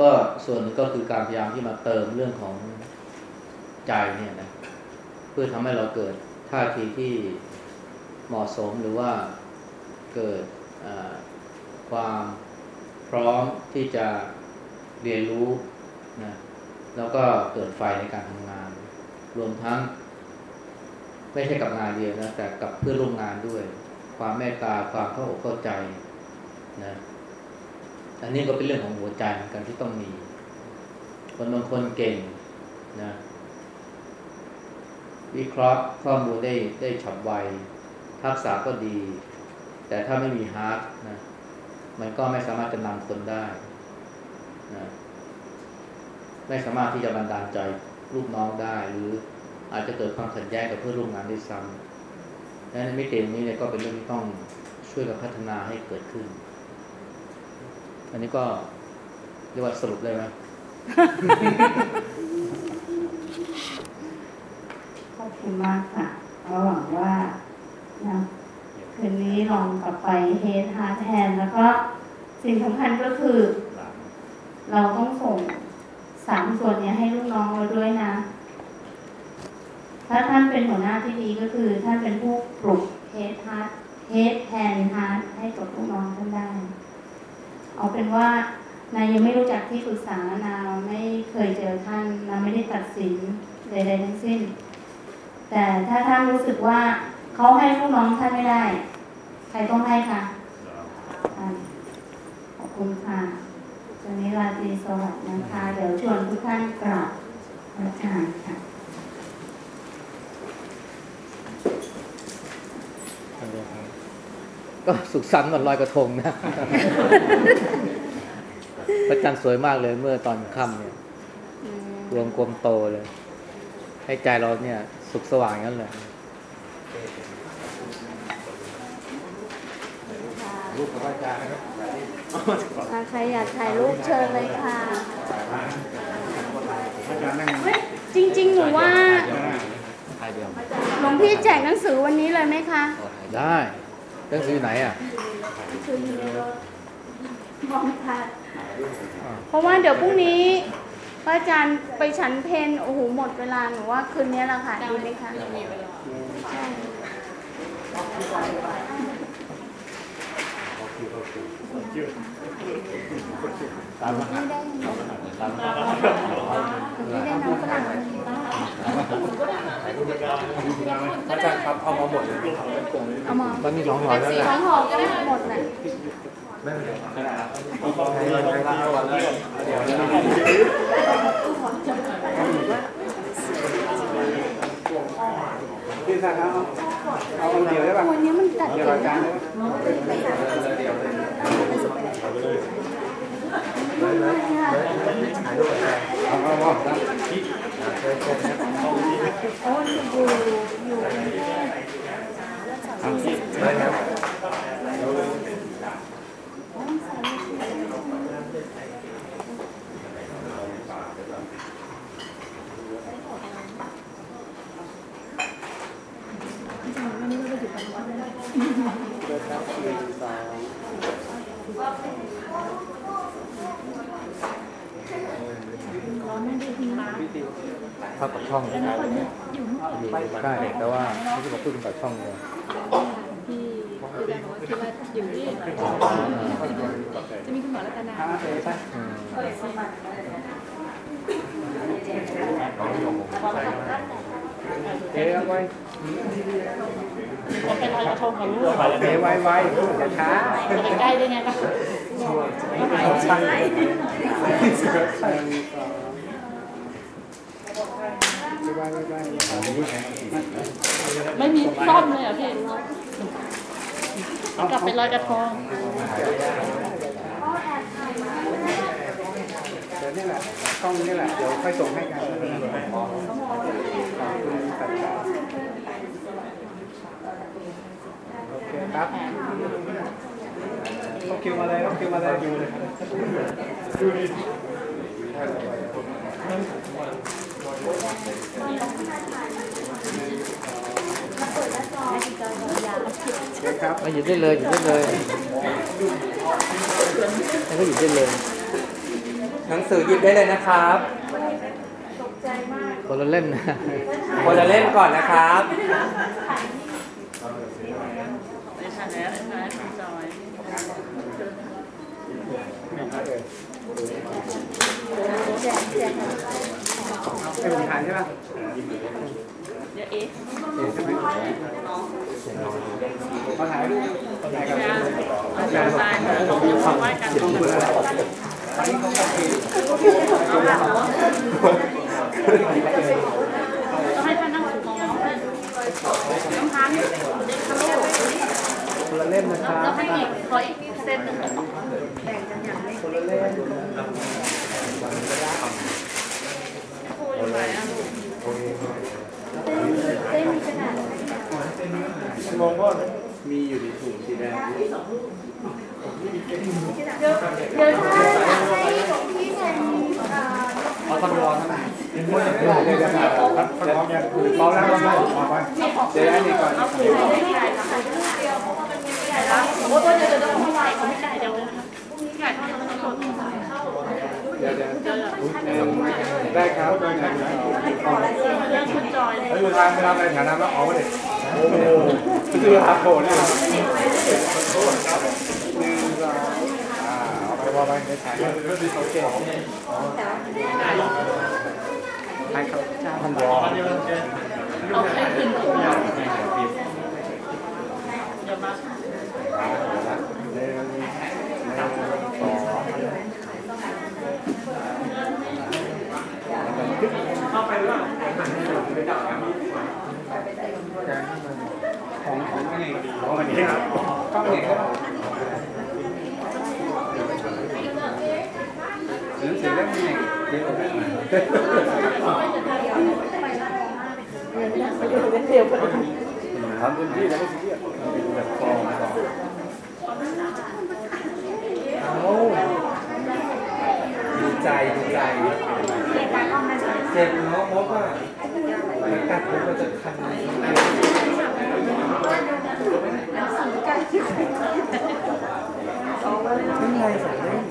ก็ส่วนหนึ่งก็คือการพยายามที่มาเติมเรื่องของใจเนี่ยนะ เพื่อทำให้เราเกิดท่าทีที่ เหมาะสมหรือว่าเกิดความพร้อมที่จะเรียนรู้นะแล้วก็เกิดไฟในการทำงาน รวมทั้ง ไม่ใช่กับงานเดียวนะแต่กับเพื่อนร่วมงานด้วย ความเมตตาความเข้าอกเข้าใจนะอันนี้ก็เป็นเรื่องของหัวใจเหมือนกันที่ต้องมี คนบางคนเก่งนะวิเคราะห์ข้อมูลได้ได้ฉับไว ทักษะก็ดี แต่ถ้าไม่มีฮาร์ดนะมันก็ไม่สามารถจะนำคนได้นะไม่สามารถที่จะบันดาลใจลูกน้องได้ หรืออาจจะเกิดความขัดแย้งกับเพื่อนร่วมงานด้ซ้ำและในมิตินี้เนี่ยก็เป็นเรื่องที่ต้องช่วยกันพัฒนาให้เกิดขึ้น อันนี้ก็เรียกว่าสรุปได้ไหมขอบคุณมากค่ะก็หวังว่า ลองกลับไปเฮดฮาร์ดแทนแล้วก็สิ่งสำคัญก็คือ เราต้องส่งสามส่วนนี้ให้ลูกน้องเราด้วยนะ ถ้าท่านเป็นหัวหน้าที่ดีก็คือ ท่านเป็นผู้ปลุกhead heart head hand heart ให้กับลูกน้องท่านได้ เอาเป็นว่านายังไม่รู้จักที่ปรึกษานาไม่เคยเจอท่านนาไม่ได้ตัดสินใดๆทั้งสิ้น แต่ถ้าท่านรู้สึกว่าเขาให้ลูกน้องท่านไม่ได้ ครต้องให้คะท่านขอบคุณค่ะตอนนี้ราตรีสวัสดิ์นะคะ เดี๋ยวชวนทุกท่านกราบพระอาจารย์ค่ะก็สุขสันต์วันลอยกระทงนะพระจันทร์สวยมากเลยเมื่อตอนค่ำเนี่ยอืมรวมกลมโตเลย ให้ใจเราเนี่ย สุขสว่างอย่างนั้นเลย รูปของอาจารย์นะครับอ่าใครอยากถ่ายรูปเชิญเลยค่ะถ่ายมาจริง ๆ หนูว่าถ่ายเดียวหลวงพี่แจกหนังสือวันนี้เลยไหมคะ ได้หนังสือไหนอะคืออยู่ในรถมองไม่ทันเพราะว่าเดี๋ยวพรุ่งนี้พระอาจารย์ไปฉันเพนโอ้โหหมดเวลาหนูว่าคืนนี้แหละค่ะดีไหมคะใช่ ตามมาตามมาไม่ได้น้ำฝรั่งอาจารย์ครับเอามาหมดเลยเอามามันมีสองห่อแล้วแหละองห่อก็ได้หมดแหละพี่สักเอาเอาเดียวได้ป่ะวันนี้มันกัดเดี๋ยวอาจ ด้วยเอาเอาเอาโอ้ยอยู่อยู่กรุงเทพ ได้ครับ ภาพกับช่องใช่แต่ว่าไม่ใช่มาพูดถึงกับช่องเลยอาจารย์บอกว่าคิดว่าอยู่ที่จะมีคุณหมอรัตนาเอ้ไว้เป็นลอยกระทงกับลูกเอ้ไว้ไว้อย่าช้าใกล้ได้ไงปะ ไม่มีซ่อมเลยเหรอะพี่กลับไปลอยกระทงเดี๋ยวนี่แหละกล้องนี่แหละ เดี๋ยวค่อยส่งให้กันโอเคครับต้องคิวมาเลยต้องคิวมาเลยอยู่เลยดูดิ ครับมาหยุดได้เลยหยุดได้เลยแล้วก็หยุดได้เลย หนังสือหยิบได้เลยนะครับคนละเล่มนะคนละเล่มก่อนนะครับในฐานะนะคุณจอ ยให้ผมทานใช่ป่ะเดี๋ยวเอ๊ะมาถ่ายรูปถ่ายกับอาจารย์ตายค่ะเราอยู่ไหว้กันตรงนั้นอันนี้เขาก็คือต้องให้ท่านนั่งถือของน้องเลยน้องพันธุ์ฮัลโหลคนละเล่มนะครับแล้วให้อีกขออีกเส้นหนึ่งคนละเล่มพูดอยู่ไหนอะลูกเต้นมีขนาด มองว่ามีอยู่ในถุงสีแดงเดี๋ยวเดี๋ยวถ้าให้หลวงพี่เซ็นเอ่อเอาต้องรอทั้งนั้นเดี๋ยวเดี๋ยวเดี๋ยวครับพร้อมยังพร้อมแล้วพร้อมแล้วออกไปเดี๋ยวอันนี้ก่อนเอาถือให้ได้ค่ะโอ้ยเดี๋ยวเดี๋ยวเดี๋ยวเขาไม่ได้เขาไม่ได้เดี๋ยวไก่ทอดมันต้องชนเดี๋ยวเดี๋ยวได้ครับได้ครับเรื่องคุณจอยเฮ้ยเวลาเวลาไปแถวนั้นแล้วเอาเลยโอ้โหคือเวลาโผล่เนี่ยหนึ่งสองอ่าเอาไปว่าไปในถ่ายโอเคถ่ายครับท่านรอเอาใครขึ้นเดี๋ยวมาหนึ่งหนึ่งสอง ข้าไปหรือเปล่าของของอันนี้ของอันนี้ครับกล้องนี้ครับหนังสือเล่มนี้เดี๋ยวทำเต็มที่แล้วก็ซีเรียสแบบฟอร์มก่อนเอา ใจใจเจ็บเนาะมดอะมันกัดผมมันจะคันไม่ไงสองเล่ม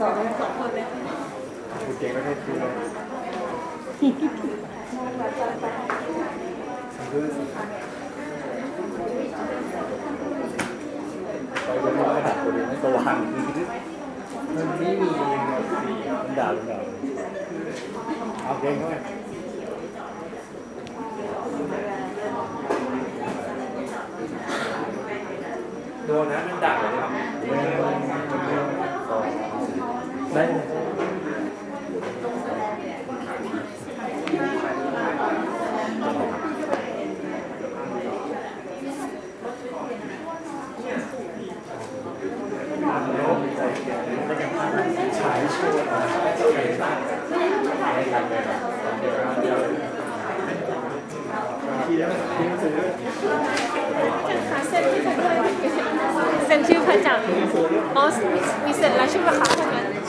สองสองคนเลยคุณเก่งไม่ได้คือเลยไปจะไม่ได้ดับตัวเองไม่สว่างมันไม่มีมันด่ามันด่าเอาเก่งเข้าไปโดนนะมันดักเลยครับ ได้เซ็นชื่อพระจันทร์อ๋อมีเซ็นแล้วใช่ไหมคะ